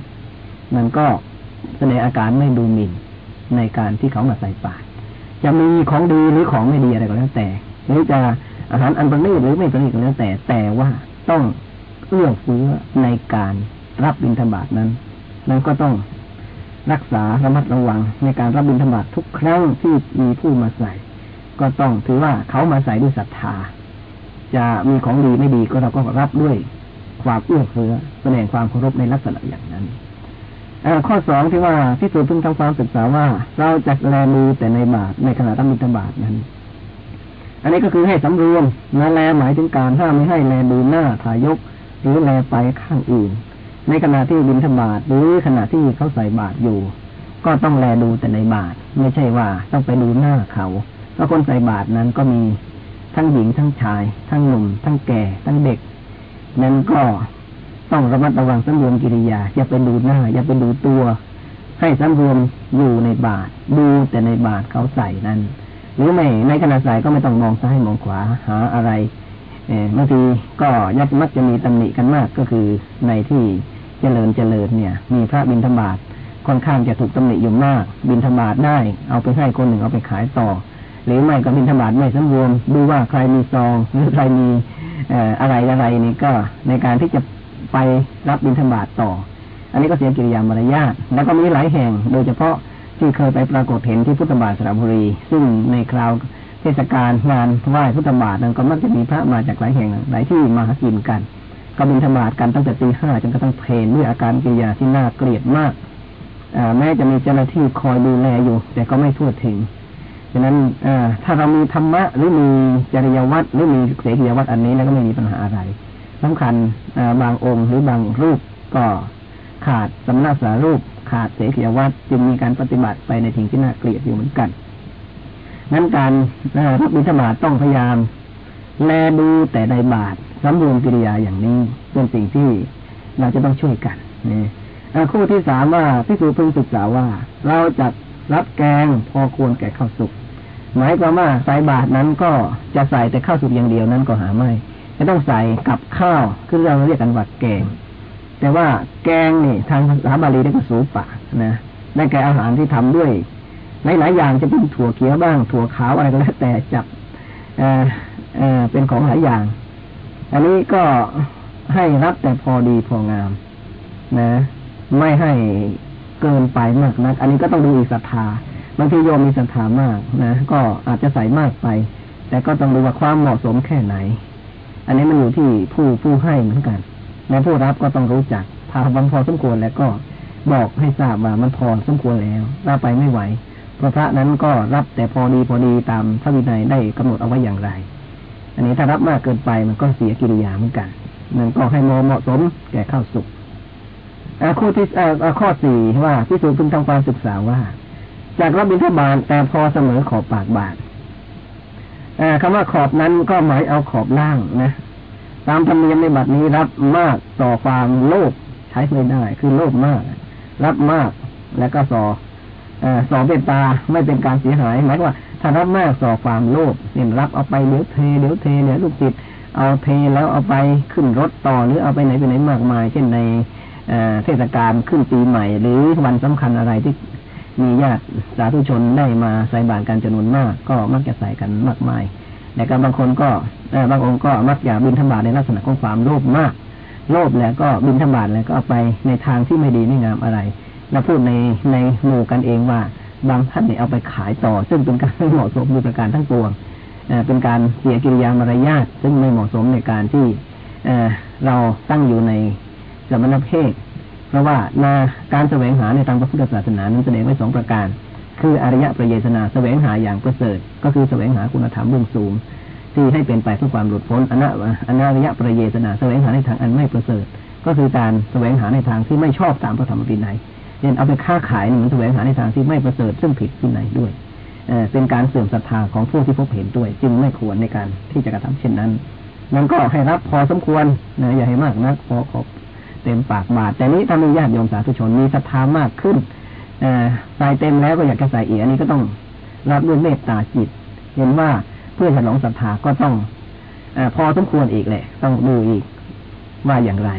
นั่นก็แสดงอาการไม่ดูหมิ่นในการที่เขามาใส่ปาก จะมีของดีหรือของไม่ดีอะไรก็แล้วแต่ หรือจะอาหารอันประณีตหรือไม่ประณีตก็แล้วแต่ แต่ว่าต้องเอื้อเฟื้อในการรับบิณฑบาตนั้นนั้นก็ต้องรักษาระมัดระวังในการรับบิณฑบาตทุกครั้งที่มีผู้มาใส่ ก็ต้องถือว่าเขามาใส่ด้วยศรัทธา จะมีของดีไม่ดีก็เราก็รับด้วยความเอื้อเฟื้อแสดงความเคารพในลักษณะอย่างนั้น ข้อสองที่ว่าที่สุดพึงทำความศึกษาว่า เราจะแลมือแต่ในบาทในขณะทำบิณฑบาตนั้น อันนี้ก็คือให้สำรวมนะแลหมายถึงการห้ามไม่ให้แลดูหน้าถ่ายยก หรือแลไปข้างอื่น ในขณะที่บิณฑบาตหรือขณะที่เขาใส่บาตรอยู่ ก็ต้องแลดูแต่ในบาตรไม่ใช่ว่าต้องไปดูหน้าเขาเพราะคนใส่บาตรนั้นก็มีทั้งหญิงทั้งชาย ทั้งหนุ่ม ทั้งแก่ ทั้งเด็ก นั้นก็ ต้องระมัดระวังสำรวมกิริยา อย่าไปดูหน้า อย่าไปดูตัว ให้สำรวมอยู่ในบาทดูแต่ในบาทเขาใส่นั้น หรือไม่ในขณะใส่ก็ไม่ต้องมองซ้ายมองขวาหาอะไรบางทีก็ยักมักจะมีตำหนิกันมากก็คือในที่เจริญเจริญเนี่ย มีพระบิณฑบาตค่อนข้างจะถูกตำหนิอยู่มาก บิณฑบาตได้ เอาไปให้คนหนึ่งเอาไปขายต่อ หรือไม่ก็บิณฑบาตไม่สำรวม ดูว่าใครมีซองหรือใครมีอะไรอะไรนี่ก็ในการที่จะ ไปรับบิณฑบาตต่อ อันนี้ก็เสียกิริยามารยาทแล้วก็มีหลายแห่ง โดยเฉพาะที่เคยไปปรากฏเห็นที่พุทธบาทสระบุรี ซึ่งในคราวเทศกาลงานไหว้พุทธบาทนั้นก็มักจะมีพระมาจากหลายแห่งหลายที่มาหากินกัน ก็บิณฑบาตกันตั้งแต่ตีห้าจนกระทั่งเพลนด้วยอาการกิริยาที่น่าเกลียดมากแม้จะมีเจ้าหน้าที่คอยดูแลอยู่ แต่ก็ไม่ทั่วถึงฉะนั้นอถ้าเรามีธรรมะหรือมีจริยวัตรหรือมีเสกียวัตรอันนี้แล้วก็ไม่มีปัญหาอะไร สำคัญบางองค์หรือบางรูปก็ขาดสำนักสารูปขาดเสกียวัตรจึงมีการปฏิบัติไปในทิ่งที่น่าเกลียดอยู่เหมือนกันนั้นการรับบิณฑบาตต้องพยายาม แลดูแต่ในบาทสำรวมกิริยาอย่างนี้เป็นสิ่งที่เราจะต้องช่วยกันนี่คู่ที่สามว่าพิสูจน์พึงศึกษาว่า เราจะรับแกงพอควรแก่ข้าวสุกหมายความว่าใส่บาทนั้นก็จะใส่แต่ข้าวสุกอย่างเดียวนั้นก็หาไม่ จะต้องใส่กับข้าวคือเราเรียกกันว่าแกง แต่ว่าแกงนี่ทางภาษาบาลีเรียกว่าสูปะนะได้แก่อาหารที่ทำด้วยหลายๆอย่างจะเป็นถั่วเขียวบ้าง ถั่วขาวอะไรก็แล้วแต่จับเออเออเป็นของหลายอย่าง อันนี้ก็ให้รับแต่พอดีพองาม นะ ไม่ให้เกินไปมากนัก อันนี้ก็ต้องดูอีกศรัทธาบางทีโยมมีศรัทธามากนะก็อาจจะใส่มากไป แต่ก็ต้องดูว่าความเหมาะสมแค่ไหน อันนี้มันอยู่ที่ผู้ผู้ให้เหมือนกัน และผู้รับก็ต้องรู้จักถ้าวันพอสมควรแล้วก็บอกให้ทราบว่ามันพอสมควรแล้วรับไปไม่ไหวพระพระนั้นก็รับแต่พอดีพอดีตามพระวินัยได้กำหนดเอาไว้อย่างไร อันนี้ถ้ารับมากเกินไปมันก็เสียกิริยาเหมือนกันนั่นก็ให้เหมาะสมแก่ข้าวสุกข้อที่ข้อสี่ว่าที่สูงพึงทำความศึกษาว่า จากรับบิณฑบาตแต่พอเสมอขอบปากบาท คำว่าขอบนั้นก็หมายเอาขอบล่างนะตามธรรมเนียมในบัดนี้รับมากต่อความโลภใช้ไม่ได้ คือโลภมาก รับมากแล้วก็สอสอเป็นตาไม่เป็นการเสียหายหมายว่าถ้ารับมากสอความโลภเนี่ยรับเอาไปเดี๋ยวเทเดี๋ยวเทเดี๋ยวลูกติดเอาเทแล้วเอาไปขึ้นรถต่อหรือเอาไปไหนไปไหนมากมาย เช่นในเทศกาลขึ้นปีใหม่ หรือวันสำคัญอะไรที่ มีญาติสาธุชนได้มาใส่บาตรกันจำนวนมาก ก็มักจะใส่กันมากมายแต่ก็บางคนก็บางองค์ก็มักอยากบินธบาตในลักษณะของความโลภมาก โลภแล้วก็บินธบาตแล้วก็เอาไปในทางที่ไม่ดีไม่งามอะไรแล้วพูดในในหมู่กันเองว่าบางท่านเนี่ยเอาไปขายต่อ ซึ่งเป็นการไม่เหมาะสมในประการทั้งปวงเป็นการเสียกิริยามารยาทซึ่งไม่เหมาะสมในการที่เราตั้งอยู่ในสมณเพศ เพราะว่านาการแสวงหาในทางพระพุทธศาสนานั้นแสดงไว้สองประการ คืออริยประเยสนาแสวงหาอย่างประเสริฐ ก็คือแสวงหาคุณธรรมเบื้องสูง ที่ให้เป็นไปเพื่อความหลุดพ้นอนาอนาริยประเยสนาแสวงหาในทางอันไม่ประเสริฐ ก็คือการแสวงหาในทางที่ไม่ชอบตามพระธรรมวินัยเช่นเอาไปค้าขายนี่มันแสวงหาในทางที่ไม่ประเสริฐซึ่งผิดวินัยด้วยเป็นการเสื่อมศรัทธาของผู้ที่พบเห็นด้วย จึงไม่ควรในการที่จะกระทำเช่นนั้น นั้นก็ให้รับพอสมควรนะอย่าให้มากนักพอขอบ เต็มปากบาทแต่นี้ถ้ามีญาติโยมสาธุชนมีศรัทธามากขึ้นอใส่เต็มแล้วก็อยากจะใส่เอีกอันนี้ก็ต้องรับด้วยเมตตาจิต เห็นว่าเพื่อฉลองศรัทธาก็ต้องอพอสมควรอีกแหละ ต้องดูอีกว่าอย่างไร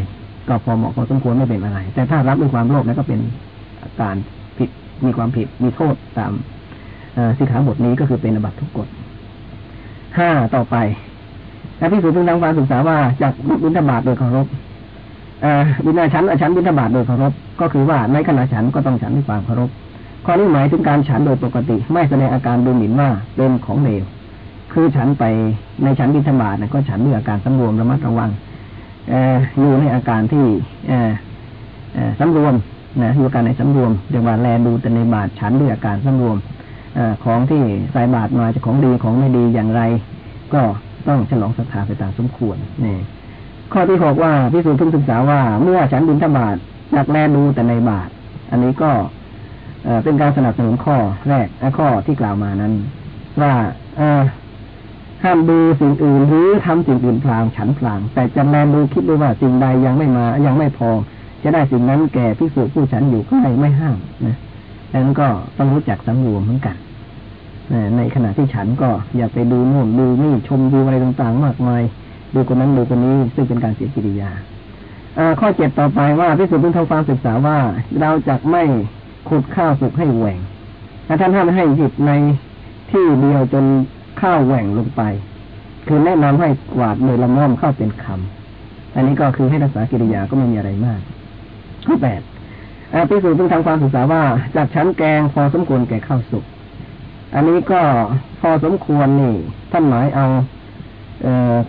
ก็พอเหมาะพอสมควรไม่เป็นอะไร แต่ถ้ารับด้วยความโลภแล้วก็เป็นการผิดมีความผิดมีโทษตามสิกขาบทนี้ก็คือเป็นอบัตทุกกฎห้าต่อไปและพิสูจน์เพิ่งทำความศึกษาว่าจากบุญธบาตโดยเคารพ บิณฑฉันฉันบิณฑบาตโดยเคารพก็คือว่าในขณะฉันก็ต้องฉันด้วยความเคารพข้อนี้หมายถึงการฉันโดยปกติ ไม่แสดงอาการดูหมิ่นว่าเป็นของเลวคือฉันไปในฉันบิณฑบาตก็ฉันด้วยอาการสำรวมระมัดระวังอยู่ในอาการที่สำรวมนะอยู่อาการในสำรวมเรียกว่าแลดูแต่ในบาตฉันด้วยอาการสำรวมอของที่ใส่บาตรมาจะของดีของไม่ดีอย่างไร ก็ต้องฉลองศรัทธาไปตามสมควรนี่ ข้อที่หกว่าพิสูจน์พึงศึกษาว่าเมื่อฉันบินทบาทจากแลดูแต่ในบาท อันนี้ก็เป็นการสนับสนุนข้อแรกข้อที่กล่าวมานั้น ว่าห้ามดูสิ่งอื่นหรือทำสิ่งอื่นพลางฉันพลาง แต่จะแลดูคิดดูว่าสิ่งใดยังไม่มายังไม่พอ จะได้สิ่งนั้นแก่พิสูจน์ผู้ฉันอยู่ก็ไม่ห้ามนะดังนั้นก็ต้องรู้จักสังรวมเหมือนกันในขณะที่ฉันก็อย่าไปดูโน่นดูนี่ชมดูอะไรต่างๆ มากมาย ดูคนนั้นดูคนนี้ซึ่งเป็นการเสียกิริยาข้อเจ็ดต่อไปว่าพิสุทธิ์เพิ่งทำความศึกษาว่า เราจะไม่ขุดข้าวสุกให้แหว่งท่านห้ามให้หยิบในที่เดียวจนข้าวแหว่งลงไป คือแนะนำให้กวาดโดยละม่อมเข้าเป็นคำอันนี้ก็คือให้รักษากิริยาก็ไม่มีอะไรมากข้อแปดพิสูจน์เพิ่งทำความศึกษาว่าจากชั้นแกงพอสมควรแก่ข้าวสุกอันนี้ก็พอสมควรนี่ท่านหมายเอา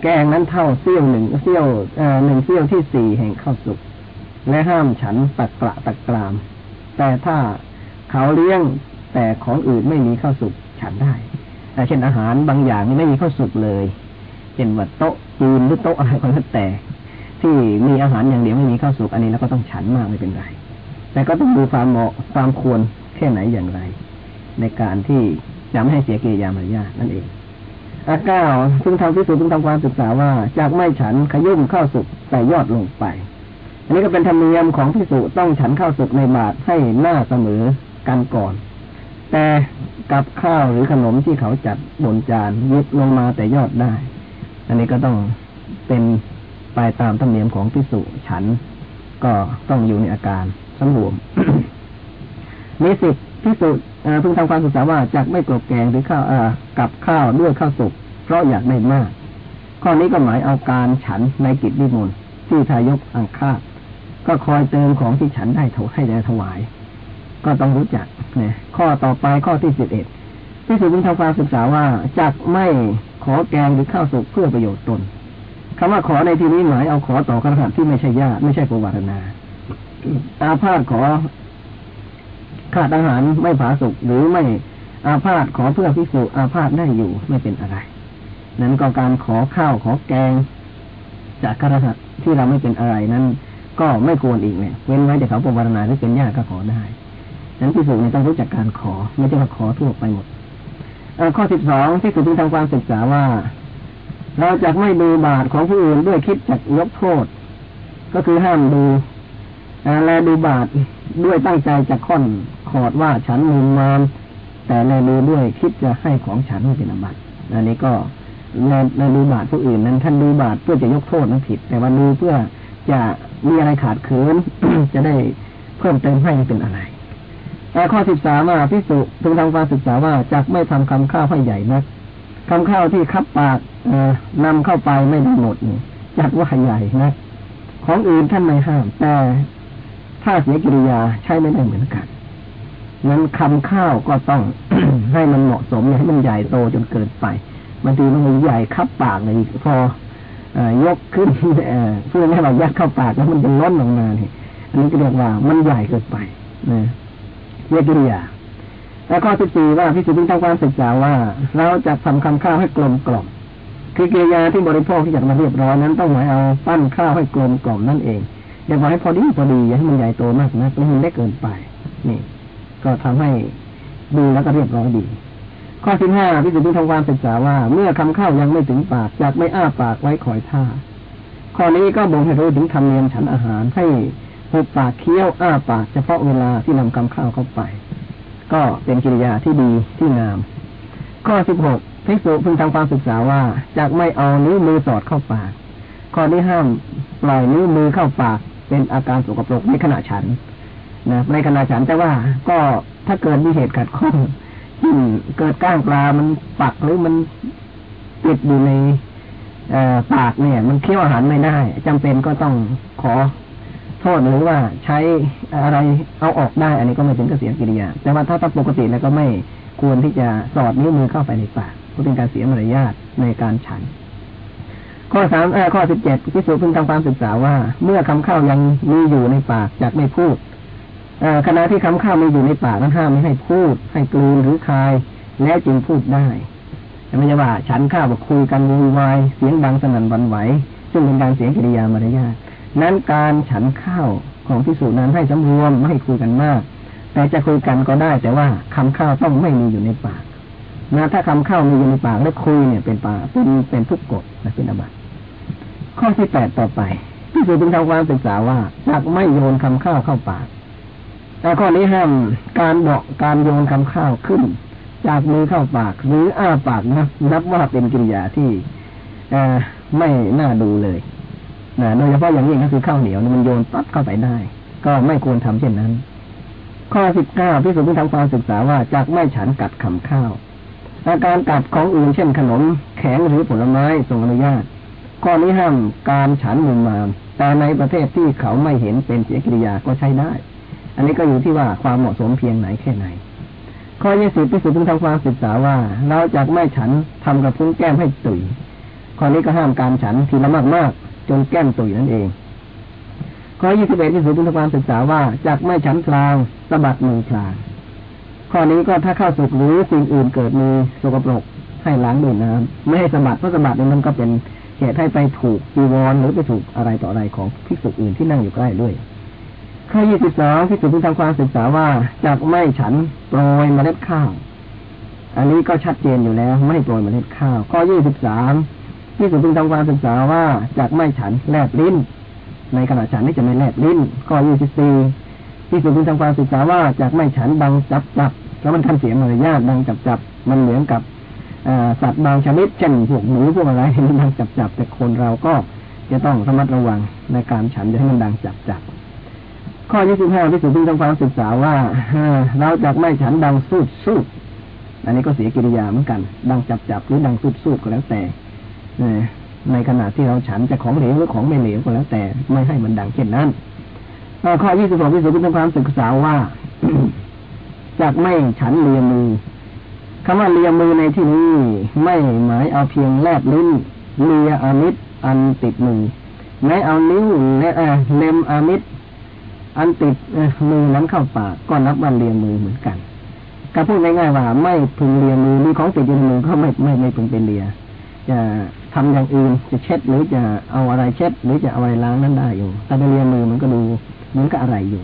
แกงนั้นเท่าเสี้ยวหนึ่งเสี้ยวหนึ่งเสี้ยวที่สี่แห่งข้าวสุก และห้ามฉันตักกระตักกราม แต่ถ้าเขาเลี้ยงแต่ของอื่นไม่มีข้าวสุกฉันได้เช่นอาหารบางอย่างไม่มีข้าวสุกเลยเช่นว่าโต๊ะจีนหรือโต๊ะอะไรก็แล้วแต่ ที่มีอาหารอย่างเดียวไม่มีข้าวสุกอันนี้แล้วก็ต้องฉันมากไม่เป็นไรแต่ก็ต้องดูความเหมาะความควรแค่ไหนอย่างไร ในการที่จะไม่ให้เสียเกิริยามารยาทนั่นเอง อาเก้าซึ่งทำพิสูจน์ซึ่งทำความศึกษาว่าจากไม่ฉันขยุ่มข้าวสุกแต่ยอดลงไป อันนี้ก็เป็นธรรมเนียมของพิสุต้องฉันข้าวสุกในบาตรให้หน้าเสมอกันก่อน แต่กับข้าวหรือขนมที่เขาจัดบนจานยึดลงมาแต่ยอดได้ อันนี้ก็ต้องเป็นไปตามธรรมเนียมของพิสุฉัน ก็ต้องอยู่ในอาการสำรวมมีสิทธิ พิสุเพิ่งทำความศึกษาว่าจากไม่กรบแกงหรือข้าวกับข้าวด้วยข้าวสุกเพราะอยากได้มาก ข้อนี้ก็หมายเอาการฉันในกิจนิมนต์ที่ทายกอังคาก็คอยเติมของที่ฉันได้ถวให้แด่ถวาย ก็ต้องรู้จักเนี่ยข้อต่อไปข้อที่สิบเอ็ดที่สุดทำความศึกษาว่าจากไม่ขอแกงหรือข้าวสุกเพื่อประโยชน์ตนคำว่าขอในที่นี้หมายเอาขอต่อขนาดที่ไม่ใช่ญาติไม่ใช่ประวัตินาอาพาธขอ ขาดอาหารไม่ผาสุกหรือไม่อาพาธขอเพื่อพิสูจอาพาธได้อยู่ไม่เป็นอะไร นั้นก็การขอข้าวขอแกง จากขราที่เราไม่เป็นอะไรนั้น ก็ไม่ควรอีกเนี่ยเว้นไว้แต่เขาปรารนาหรือเป็นญาติก็ขอได้นั้นพิสูจน์เนี่ยต้องรู้จักการขอไม่ใช่ว่าขอทั่วไปหมดข้อสิบสองที่สุดที่ทางความศึกษาว่า เราจะไม่ดูบาทของผู้อื่นด้วยคิดจักยกโทษ ก็คือห้ามดู แลดูบาทด้วยตั้งใจจะค่อนขอดว่าฉันมุมมามแต่แลดูด้วยคิดจะให้ของฉันไม่เป็นอบัติอันนี้ก็แลแลดูบาทผู้อื่นนั้นท่านดูบาทเพื่อจะยกโทษนั้นผิด แต่ว่าดูเพื่อจะมีอะไรขาดเขินจะได้เพิ่มเติมให้เป็นอะไรแต่ข้อสิบสามว่าพิสุพึงทำความศึกษาว่าจักไม่ทำคำข้าวให้ใหญ่นักคำข้าวที่คับปากนำเข้าไปไม่ได้หมดจัดว่าใหญ่นะของอื่นท่านไม่ห้าม แต่ ถ้าเสียกิริยาใช้ไม่ได้เหมือนกันนั้นคำข้าวก็ต้องให้มันเหมาะสมให้มันใหญ่โตจนเกินไปบางทีมันใหญ่คับปากเลยพอยกขึ้นเพื่อให้เรายัดเข้าปากแล้วมันจะล้นออกมาเนี่ยอันนี้ก็เรียกว่ามันใหญ่เกินไปนะเรียกกิริยา แล้วข้อที่สี่ว่าพิสุทธิ์ทำความศึกษาว่า เราจะทำคำข้าวให้กลมกล่อมคือกิริยาที่บริโภคที่อยากมาเรียบร้อยนั้นต้องหมายเอาปั้นข้าวให้กลมกล่อมนั่นเอง อย่าบอกให้พอดีพอดีอย่าให้มันใหญ่โตมากนะมันเล็กเกินไป นี่ ก็ทำให้ดูแล้วก็เรียบร้อยดี ข้อที่ห้าพิสุทธิ์ทำความศึกษาว่า เมื่อคำข้ายังไม่ถึงปากจกไม่อ้าปากไว้คอยท่า ข้อนี้ก็บ่งให้รู้ถึงธรรมเนียมฉันอาหารให้หุบปากเคี้ยวอ้าปากเฉพาะเวลาที่นำคำข้าเข้าไป ก็เป็นกิริยาที่ดีที่งาม ข้อสิบหกภิกษุพึงทำความศึกษาว่าจากไม่เอานิ้วมือสอดเข้าปาก ข้อนี้ห้ามปล่อยนิ้วมือเข้าปาก เป็นอาการสกปรกในขณะฉันนะในขณะฉันแต่ว่าก็ถ้าเกิดมีเหตุขัดข้องเกิดก้างปลา มันปักหรือมันติดอยู่ในปากเนี่ย มันเคี้ยวอาหารไม่ได้จำเป็นก็ต้องขอโทษหรือว่าใช้อะไรเอาออกได้ อันนี้ก็ไม่ถึงกับเสียกิริยา แต่ว่าถ้าตามปกติแล้วก็ไม่ควรที่จะสอดนิ้วมือเข้าไปในปากก็เป็นการเสียมารยาทในการฉัน ข้อสามข้อสิบเจ็ดพิสูจน์พึงทำความศึกษาว่า เมื่อคำข้าวยังมีอยู่ในปากจากไม่พูดขณะที่คำข้าวมีอยู่ในปากนั้นห้ามไม่ให้พูด ให้กลืนหรือคาย แล้วจึงพูดได้ไม่ใช่ว่า ฉันข้าวคุยกันวุ่นวายเสียงดังสนั่นวันไหว ซึ่งเป็นการเสียงกิริยามารยาทนั้นการฉันข้าวของพิสูจน์นั้นให้สำรวมไม่ให้คุยกันมาก แต่จะคุยกันก็ได้ แต่ว่าคำข้าวต้องไม่มีอยู่ในปากนะถ้าคำข้าวมีอยู่ในปากแล้วคุยเนี่ยเป็นปากเป็นเป็นทุกกฎนะเป็นอบัต ข้อที่แปดต่อไปพิสูจน์จึงทำความศึกษาว่าจากไม่โยนคำข้าวเข้าปากแต่ข้อนี้ห้ามการเดาะการโยนคำข้าวขึ้น จากมือเข้าปาก หรืออ้าปากนะนับว่าเป็นกิริยาที่ไม่น่าดูเลยนะโดยเฉพาะอย่างยิ่งก็คือข้าวเหนียวมันโยนปั๊บเข้าไปได้ ก็ไม่ควรทำเช่นนั้น ข้อสิบเก้าพิสูจน์ทางความศึกษาว่าจากไม่ฉันกัดคำข้าวอาการกัดของอื่นเช่นขนมแข็งหรือผลไม้ทรงอนุญาต ข้อนี้ห้ามการฉันมุมมาม แต่ในประเทศที่เขาไม่เห็นเป็นเสียกิริยาก็ใช้ได้ อันนี้ก็อยู่ที่ว่าความเหมาะสมเพียงไหนแค่ไหน ข้อยี่สิบพิสูจน์ทางความศึกษาว่า เราจากไม่ฉันทำกระพุ้งแก้มให้ตุ๋ยข้อนี้ก็ห้ามการฉันทีละมากมากจนแก้มตุยนั่นเอง ข้อยี่สิบเอ็ดที่สุดเป็นความศึกษาว่าจากไม่ฉันพลางสะบัดมือพลางข้อนี้ก็ถ้าเข้าสุกหรือสิ่งอื่นเกิดมีสกปรกให้ล้างด้วยน้ำไม่ให้สะบัดเพราะสะบัดนั้นก็เป็น เหตุให้ไปถูกจีวรหรือไปถูกอะไรต่ออะไรของภิกษุอื่นที่นั่งอยู่ใกล้ด้วยข้อยี่สิบสองที่สุดเป็นทางความศึกษาว่าจากไม่ฉันโปรยเมล็ดข้าว อันนี้ก็ชัดเจนอยู่แล้ว ไม่โปรยเมล็ดข้าว ข้อยี่สิบสามที่สุดพึงทำความศึกษาว่าจากไม่ฉันแลบลิ้น ในขณะฉันนี่จะไม่แลบลิ้น ข้อยี่สิบสี่ที่สุดทำความศึกษาว่าจากไม่ฉันดังจับจับแล้วมันทำเสียงมารยาทดังจับจับมันเหมือนกับ สัตว์บางชนิดเช่นพวกหมูพวกอะไรมันดังจับจับแต่คนเราก็จะต้องระมัดระวังในการฉันจะให้มันดังจับจับข้อยี่สิบห้าที่สุดที่ทำความศึกษาว่าเราจากไม่ฉันดังสูดสูดอันนี้ก็เสียกิริยาเหมือนกัน ดังจับจับหรือดังสูดสูดก็แล้วแต่ในขณะที่เราฉันจะของเหลวหรือของไม่เหลวก็แล้วแต่ไม่ให้มันดังเช่นนั้นข้อยี่สิบสองที่สุดที่ทำความศึกษาว่าจากไม่ฉันเลียมือ คำว่าเลียมือในที่นี้ไม่หมายเอาเพียงแลบลิ้นเลียอามิตรอันติดมือแม้เอานิ้วและเล็มอามิตรอันติดมือนั้นเข้าปากก็นับว่าเลียมือเหมือนกันก็พูดง่ายๆว่า ไม่พึงเลียมือมีของติดอยู่ในมือก็ไม่ไม่ไม่พึงเป็นเลียจะทำอย่างอื่นจะเช็ดหรือจะเอาอะไรเช็ด หรือจะเอาอะไรล้างนั้นได้อยู่ แต่เลียมือมันก็ดูเหมือนกับอะไรอยู่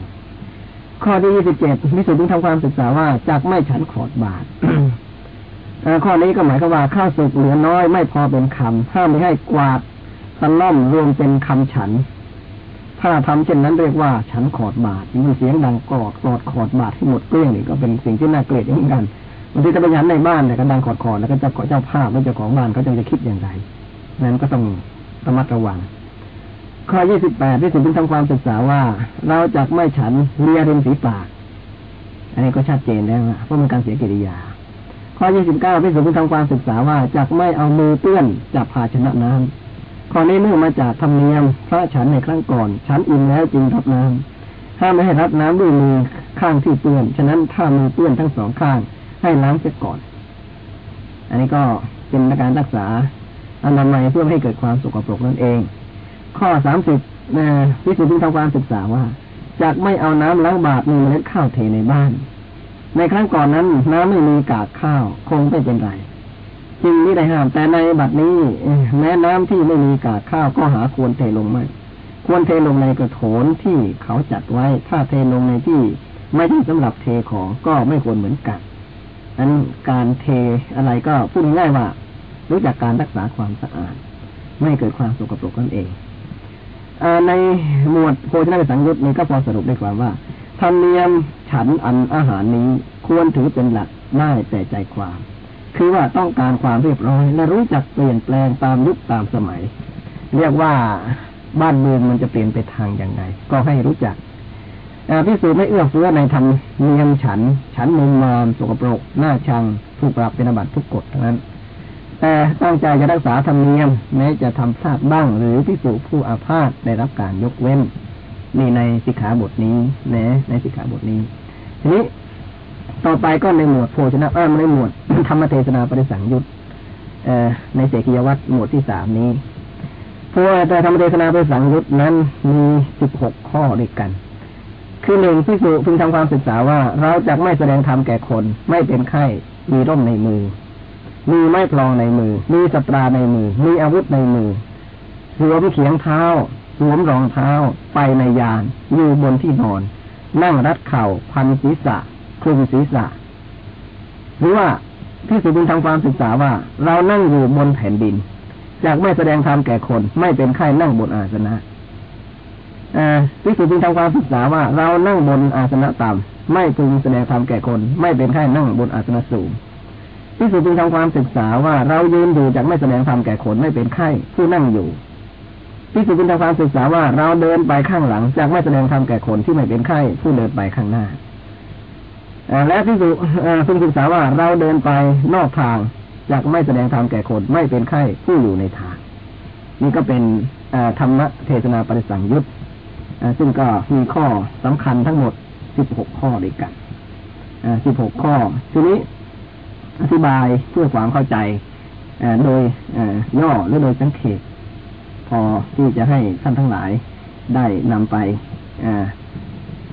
ข้อที่ยี่สิบเจ็ดมิสุทธิ์ทำความศึกษาว่าจากไม่ฉันขอดบาท ข้อนี้ก็หมายความว่าข้าวสุกเหลือน้อยไม่พอเป็นคำห้ามไม่ให้กวาดตะล่อมรวมเป็นคำฉัน ถ้าทำเช่นนั้นเรียกว่าฉันขอดบาทมีเสียงดังกอดกอดขอดบาทที่หมดเกลี้ยงนี่ก็เป็นสิ่งที่น่าเกลียดเหมือนกันบางทีจะไปฉันในบ้านเนี่ยก็ดังขอดขอดแล้วก็เจ้าเจ้าภาพแล้วเจ้าของบ้านเขาจะจะคิดอย่างไรนั้นก็ต้องระมัดระวัง ข้อยี่สิบแปดที่สุดที่ทำความศึกษาว่า เราจะไม่ฉันเลียริมฝีปาก อันนี้ก็ชัดเจนแล้วเพราะมันการเสียกิริยา ข้อยี่สิบเก้าที่สุดที่ทำความศึกษาว่าจะไม่เอามือเปื้อนจับภาชนะน้ำข้อนี้เนื่องมาจากธรรมเนียมพระฉันในครั้งก่อน ฉันอิ่มแล้วจึงรับน้ำห้ามไม่ให้รับน้ำด้วยมือข้างที่เปื้อน ฉะนั้นถ้ามือเปื้อนทั้งสองข้าง ให้ล้างเสียก่อน อันนี้ก็เป็นการรักษาอนามัยเพื่อให้เกิดความสกปรกนั่นเอง ข้อสามสิบนะพิสูจน์ทำความศึกษาว่าจากไม่เอาน้ำล้างบาตรมีเมล็ดข้าวเทในบ้าน ในครั้งก่อนนั้นน้ำไม่มีกากข้าว คงไม่เป็นไรจึงนี้ได้ห้าม แต่ในบัดนี้แม้น้ำที่ไม่มีกากข้าวก็หาควรเทลงไม่ ควรเทลงในกระโถนที่เขาจัดไว้ ถ้าเทลงในที่ไม่ใช่สำหรับเทของก็ไม่ควรเหมือนกันนั้นการเทอะไรก็พูดง่ายว่า รู้จักการรักษาความสะอาด ไม่เกิดความสกปรกนั่นเองอในหมวดโภชนาสังยุตนี้ก็พอสรุปได้ความว่า ธรรมเนียมฉันอันอาหารนี้ควรถือเป็นหลักได้แต่ใจความ คือว่าต้องการความเรียบร้อย และรู้จักเปลี่ยนแปลงตามยุคตามสมัย เรียกว่าบ้านเมืองมันจะเปลี่ยนไปทางอย่างไรก็ให้รู้จักพิสูจน์ไม่เอื้อเฟื้อในธรรมเนียมฉัน ฉันมุมมามสกปรกหน้าชังถูกปรับเป็นอบัตทุกกฎทั้งนั้น แต่ตั้งใจจะรักษาธรรมเนียม แม้จะทำพลาดบ้างหรือพิสูจผู้อาพาธได้รับการยกเว้น นี่ในสิกขาบทนี้นะในสิกขาบทนี้ ทีนี้ต่อไปก็ในหมวดโภชนะอ้าในหมวดธรรมเทศนาปริสังยุตในเสกียวัตรหมวดที่สามนี้เพราะแต่ธรรมเทศนาปริสังยุตนั้นมีสิบหกข้อด้วยกัน คือหนึ่งพิสูจพึงทำความศึกษาว่า เราจะไม่แสดงธรรมแก่คน ไม่เป็นไข้มีร่มในมือ มีไม้พลองในมือ มีสตราในมือ มีอาวุธในมือสวมเขียงเท้า สวมรองเท้า ไปในยานอยู่บนที่นอน นั่งรัดเข่า พันศีรษะคลุมศีรษะ หรือว่าที่สุดทางความศึกษาว่า เรานั่งอยู่บนแผ่นดินจากไม่แสดงธรรมแก่คนไม่เป็นไข้นั่งบนอาสนะที่สุดทางความศึกษาว่า เรานั่งบนอาสนะต่ำไม่พึงแสดงธรรมแก่คน ไม่เป็นไข้นั่งบนอาสนะสูงพิสูจน์จึงทำความศึกษาว่าเรายืนอยู่จากไม่แสดงธรรมแก่คนไม่เป็นไข้ผู้นั่งอยู่ พิสูจน์จึงทความศึกษาว่าเราเดินไปข้างหลังจากไม่แสดงธรรมแก่คนที่ไม่เป็นไข้ผู้เดินไปข้างหน้าและพิสูจน์พึงศึกษาว่าเราเดินไปนอกทางจากไม่แสดงธรรมแก่คนไม่เป็นไข้ผู้อยู่ในทาง นี่ก็เป็นธรรมเทศนาปริสังยุตซึ่งก็มีข้อสำคัญทั้งหมดสิบหกข้อด้วยกันสิบหกข้อทีนี้อธิบายเพื่อความเข้าใจโดยย่อหรือโดยสังเกต พอที่จะให้ท่านทั้งหลายได้นำไป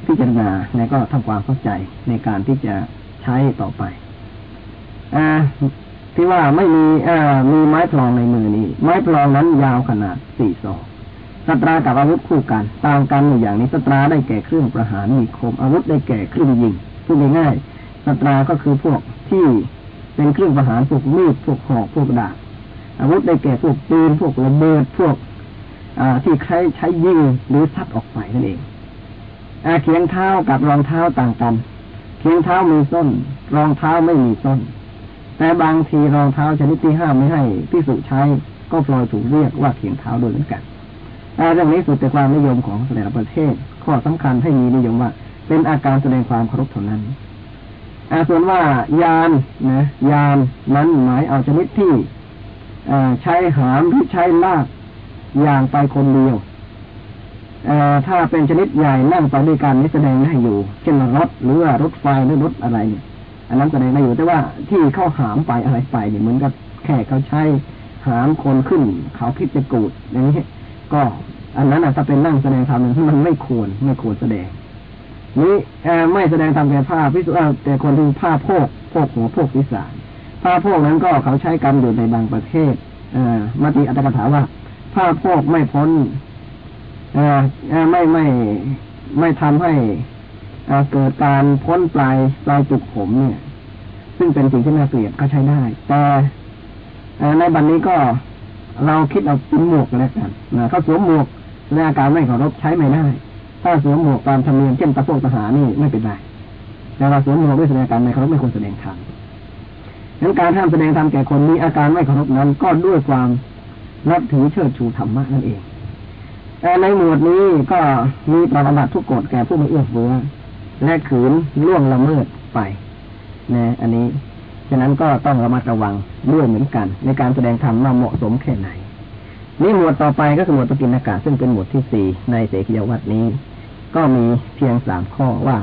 พิจารณาและก็ทำความเข้าใจในการที่จะใช้ต่อไปอที่ว่าไม่มีมีไม้พลองในมือนี้ ไม้พลองนั้นยาวขนาดสี่ศอกสตรากับอาวุธคู่กัน ต่างกันอย่างนี้สตราได้แก่เครื่องประหารมีคม อาวุธได้แก่เครื่องยิงพูดง่ายๆสตราก็คือพวกที่เป็นเครื่องประหารพวกมีดพวกหอกพวกดาบ อาวุธได้แก่พวกปืนพวกระเบิดพวกที่ใช้ใช้ยิงหรือซัดออกไปนั่นเองอาเขียงเท้ากับรองเท้าต่างกัน เขียงเท้ามีส้น รองเท้าไม่มีส้น แต่บางทีรองเท้าชนิดที่ห้ามไม่ให้พิสุใช้ก็พลอยถูกเรียกว่าเขียงเท้าโดยเหมือนกันเรื่องนี้สุดแต่ความนิยมของแต่ละประเทศ ข้อสำคัญให้มีนิยมว่า เป็นอาการแสดงความเคารพเท่านั้นส่วนว่ายานนะยานนั้นหมายเอาชนิดที่ ใช้หามหรือใช้ลากอย่างไปคนเดียวถ้าเป็นชนิดใหญ่นั่งไปด้วยกันนี่แสดงได้อยู่ เช่นรถหรือรถไฟหรือรถอะไรเนี่ยอันนั้นแสดงได้อยู่แต่ว่าที่เข้าหามไปอะไรไปเนี่ยเหมือนกับแค่เขาใช้หามคนขึ้น เขาพิจกูดอย่างนี้ก็อันนั้นถ้าเป็นนั่งแสดงธรรมมันไม่ควรไม่ควรแสดง นี้ไม่แสดงธรรมแก่ผ้าพิสุแต่คนที่ผ้าโพกโพกหัวโพกวิสาน ผ้าโพกนั้นก็เขาใช้กันอยู่ในบางประเทศอมติอัตถกถาว่าผ้าโพกไม่พ้นไม่ไม่ไม่ทำให้เกิดการพ้นปลายปลายจุกผมเนี่ย ซึ่งเป็นสิ่งที่น่าเกลียดก็ใช้ได้ แต่ในบันนี้ก็เราคิดเอาเป็นหมวกแล้วกันเขาสวมหมวกในอาการไม่เคารพใช้ไม่ได้ ถ้าสวมหมวกตามธรรมเนียมเช่นตะโพกทหารนี่ไม่เป็นไรแต่เราสวมหมวกด้วยแสดงการไม่เคารพไม่ควรแสดงธรรม ดังการห้ามแสดงธรรมแก่คนมีอาการไม่เคารพนั้น ก็ด้วยความนับถือเชิดชูธรรมะนั่นเอง แต่ในหมวดนี้ก็มีปฏิบัติทุกกฎแก่ผู้ไม่เอื้อเฟื้อและขืนล่วงละเมิดไปนะอันนี้ ฉะนั้นก็ต้องระมัดระวังด้วยเหมือนกัน ในการแสดงธรรมว่าเหมาะสมแค่ไหน นี่หมวดต่อไปก็คือหมวดปกินอากาศซึ่งเป็นหมวดที่สี่ในเสกียวัตนี้ ก็มีเพียงสามข้อว่า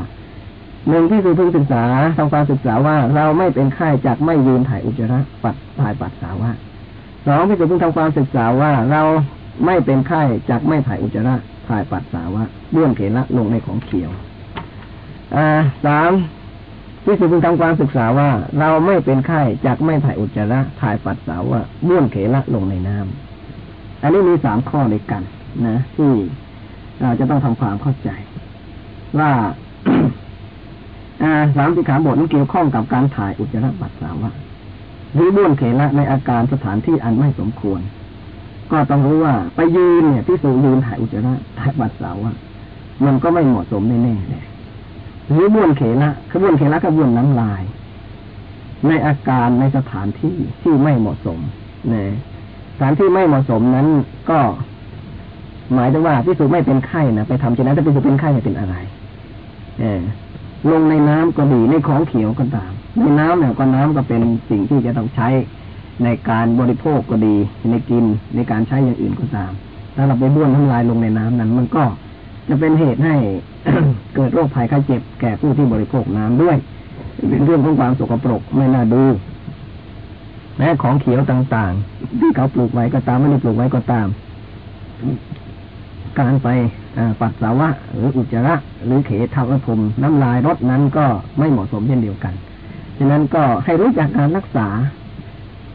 หนึ่งที่คือพึงศึกษาทำความศึกษาว่าเราไม่เป็นไข้จากไม่ยืนถ่ายอุจจาระปัดถ่ายปัสสาวะสองที่จะพึงทำความศึกษาว่าเราไม่เป็นไข้จากไม่ถ่ายอุจจาระถ่ายปัสสาวะเบื้องเขละลงในของเขียวสามที่สุดพึงทำความศึกษาว่า เราไม่เป็นไข้จากไม่ถ่ายอุจจาระถ่ายปัสสาวะบ้วนเขละลงในน้ำอันนี้มีสามข้อด้วยกัน นะ ที่เราจะต้องทำความเข้าใจ ว่า สามสิขาบทนี้เกี่ยวข้องกับการถ่ายอุจจาระปัสสาวะหรือบ้วนเขละในอาการสถานที่อันไม่สมควร ก็ต้องรู้ว่าไปยืนเนี่ยที่สูยืนถ่ายอุจจาระถ่ายปัสสาวะมันก็ไม่เหมาะสมแน่ๆเลยหรือบ้วนเขละคือบ้วนเขละก็บ้วนน้ำลาย ในอาการในสถานที่ที่ไม่เหมาะสมนะสถานที่ไม่เหมาะสมนั้นก็หมายถึงว่าพิสูจไม่เป็นไข้นะไปทำเช่นนั้นถ้าพิสูจเป็นไข้จะเป็นอะไร เออ ลงในน้ำก็ดีในของเขียวก็ตาม ในน้ำเนี่ยก็น้ำก็เป็นสิ่งที่จะต้องใช้ในการบริโภคก็ดี ในกินในการใช้อย่างอื่นก็ตาม ถ้าเราไปบ้วนน้ำลายลงในน้ำนั้น มันก็จะเป็นเหตุให้เกิดโรคภัยไข้เจ็บแก่ผู้ที่บริโภคน้ำด้วย เป็นเรื่องของความสกปรกไม่น่าดูแม้ของเขียวต่างๆ ที่เขาปลูกไว้ก็ตามไม่ได้ปลูกไว้ก็ตาม การไปปัสสาวะ หรืออุจจาระ หรือเขทาวพรมน้ำลายรถนั้นก็ไม่เหมาะสมเช่นเดียวกันฉะนั้นก็ให้รู้จักการรักษา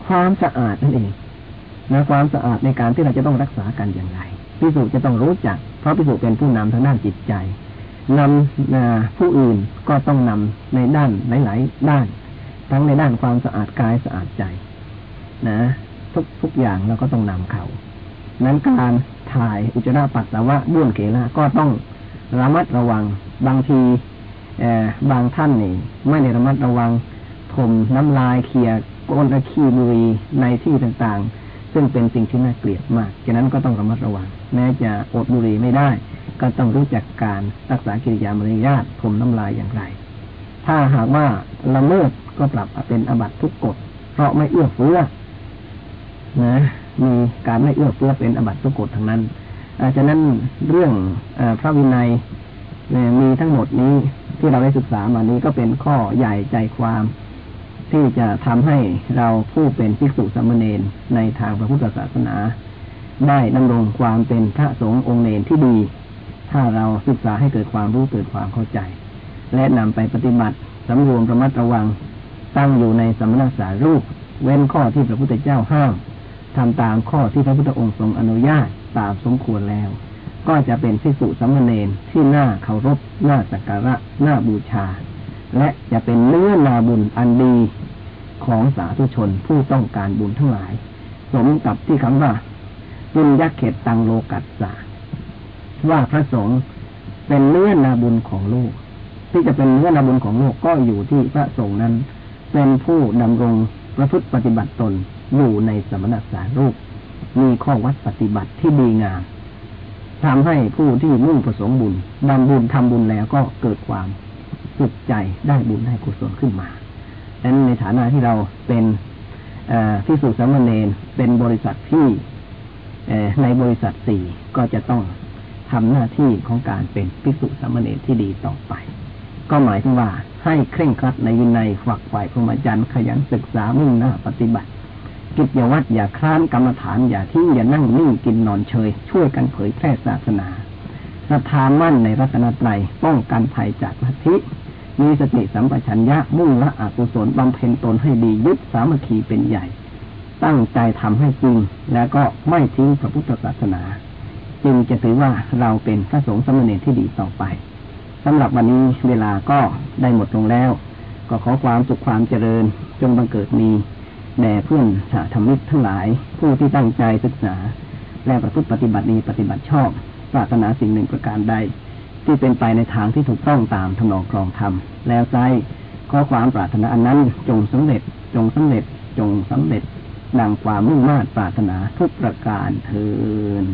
ความสะอาดนั่นเองนะความสะอาดในการที่เราจะต้องรักษากันอย่างไรพิสุจจะต้องรู้จัก เพราะพิสุเป็นผู้นำทางด้านจิตใจนำผู้อื่นก็ต้องนำในด้านหลาย ๆ ด้าน ทั้งในด้านความสะอาดกายสะอาดใจ นะ ทุกทุกอย่างเราก็ต้องนำเขา นั้นการ ถ่ายอุจจาระปัสสาวะบ้วนเกละก็ต้องระมัดระวังบางทีบางท่านนี่ไม่ได้ระมัดระวังผมน้ำลายเคียก้นตะขี้บุรีในที่ต่างๆ ซึ่งเป็นสิ่งที่น่าเกลียดมากฉะนั้นก็ต้องระมัดระวัง แม้จะอดบุรีไม่ได้ ก็ต้องรู้จักการรักษากิริยามารยาทผมน้ำลายอย่างไร ถ้าหากว่าละเมิดก็ปรับเป็นอบัตทุกกฎเพราะไม่เอื้อเฟื้อนะ มีการไม่เอื้อเฟื้อเป็นอบัตทุกกฎทั้งนั้นอาฉะนั้นเรื่องอพระวินัยมีทั้งหมดนี้ที่เราได้ศึกษามานี้ก็เป็นข้อใหญ่ใจความ ที่จะทำให้เราผู้เป็นภิกษุสามเณรในทางพระพุทธศาสนา ได้ดำรงความเป็นพระสงฆ์องค์เนรที่ดี ถ้าเราศึกษาให้เกิดความรู้เกิดความเข้าใจ และนำไปปฏิบัติสำรวมระมัดระวังตั้งอยู่ในสมณสารูป เว้นข้อที่พระพุทธเจ้าห้าม ทำตามข้อที่พระพุทธองค์ทรงอนุญาตตามสมควรแล้ว ก็จะเป็นพิสุสัมมเนนที่น่าเคารพน่าสักการะน่าบูชา และจะเป็นเนื้อนาบุญอันดีของสาธุชนผู้ต้องการบุญทั้งหลาย สมกับที่คำว่าบุญยักเขตตังโลกัสสาว่าพระสงฆ์เป็นเนื้อนาบุญของโลก ที่จะเป็นเนื้อนาบุญของโลกก็อยู่ที่พระสงฆ์นั้น เป็นผู้ดำรงประพฤติปฏิบัติตน อยู่ในสมณสารูป มีข้อวัดปฏิบัติที่ดีงามทำให้ผู้ที่มุ่งประสงค์บุญนำบุญทำบุญแล้วก็เกิดความสุขใจได้บุญได้กุศลขึ้นมาดังนั้นในฐานะที่เราเป็นพิสุสามเณรเป็นบริษัทที่ในบริษัทสี่ก็จะต้องทำหน้าที่ของการเป็นพิสุสามเณรที่ดีต่อไป ก็หมายถึงว่าให้เคร่งครัดในวินัยฝักฝ่ายพรหมจรรย์ขยันศึกษามุ่งหน้าปฏิบัติ กิจวัตรอย่าคร้านกรรมฐานอย่าทิ้งอย่านั่งนิ่งกินนอนเฉย ช่วยกันเผยแพร่ศาสนาศรัทธามั่นในรัตนตรัยป้องกันภัยจากลัทธิมีสติสัมปชัญญะมุ่งละอกุศลบำเพ็ญตนให้ดียึดสามัคคีเป็นใหญ่ ตั้งใจทำให้จริง แล้วก็ไม่ทิ้งพระพุทธศาสนา จึงจะถือว่าเราเป็นพระสงฆ์สมณีที่ดีต่อไปสำหรับวันนี้เวลาก็ได้หมดลงแล้ว ก็ขอความสุขความเจริญจงบังเกิดมี แด่เพื่อนสาธรรมิกทั้งหลาย ผู้ที่ตั้งใจศึกษา และประพฤติปฏิบัติดีปฏิบัติชอบ ปรารถนาสิ่งหนึ่งประการใด ที่เป็นไปในทางที่ถูกต้องตามทำนองครองธรรมแล้วใจขอความปรารถนาอันนั้นจงสำเร็จ จงสำเร็จ จงสำเร็จดังความมุ่งมา่ปรารถนาทุกประการเทิน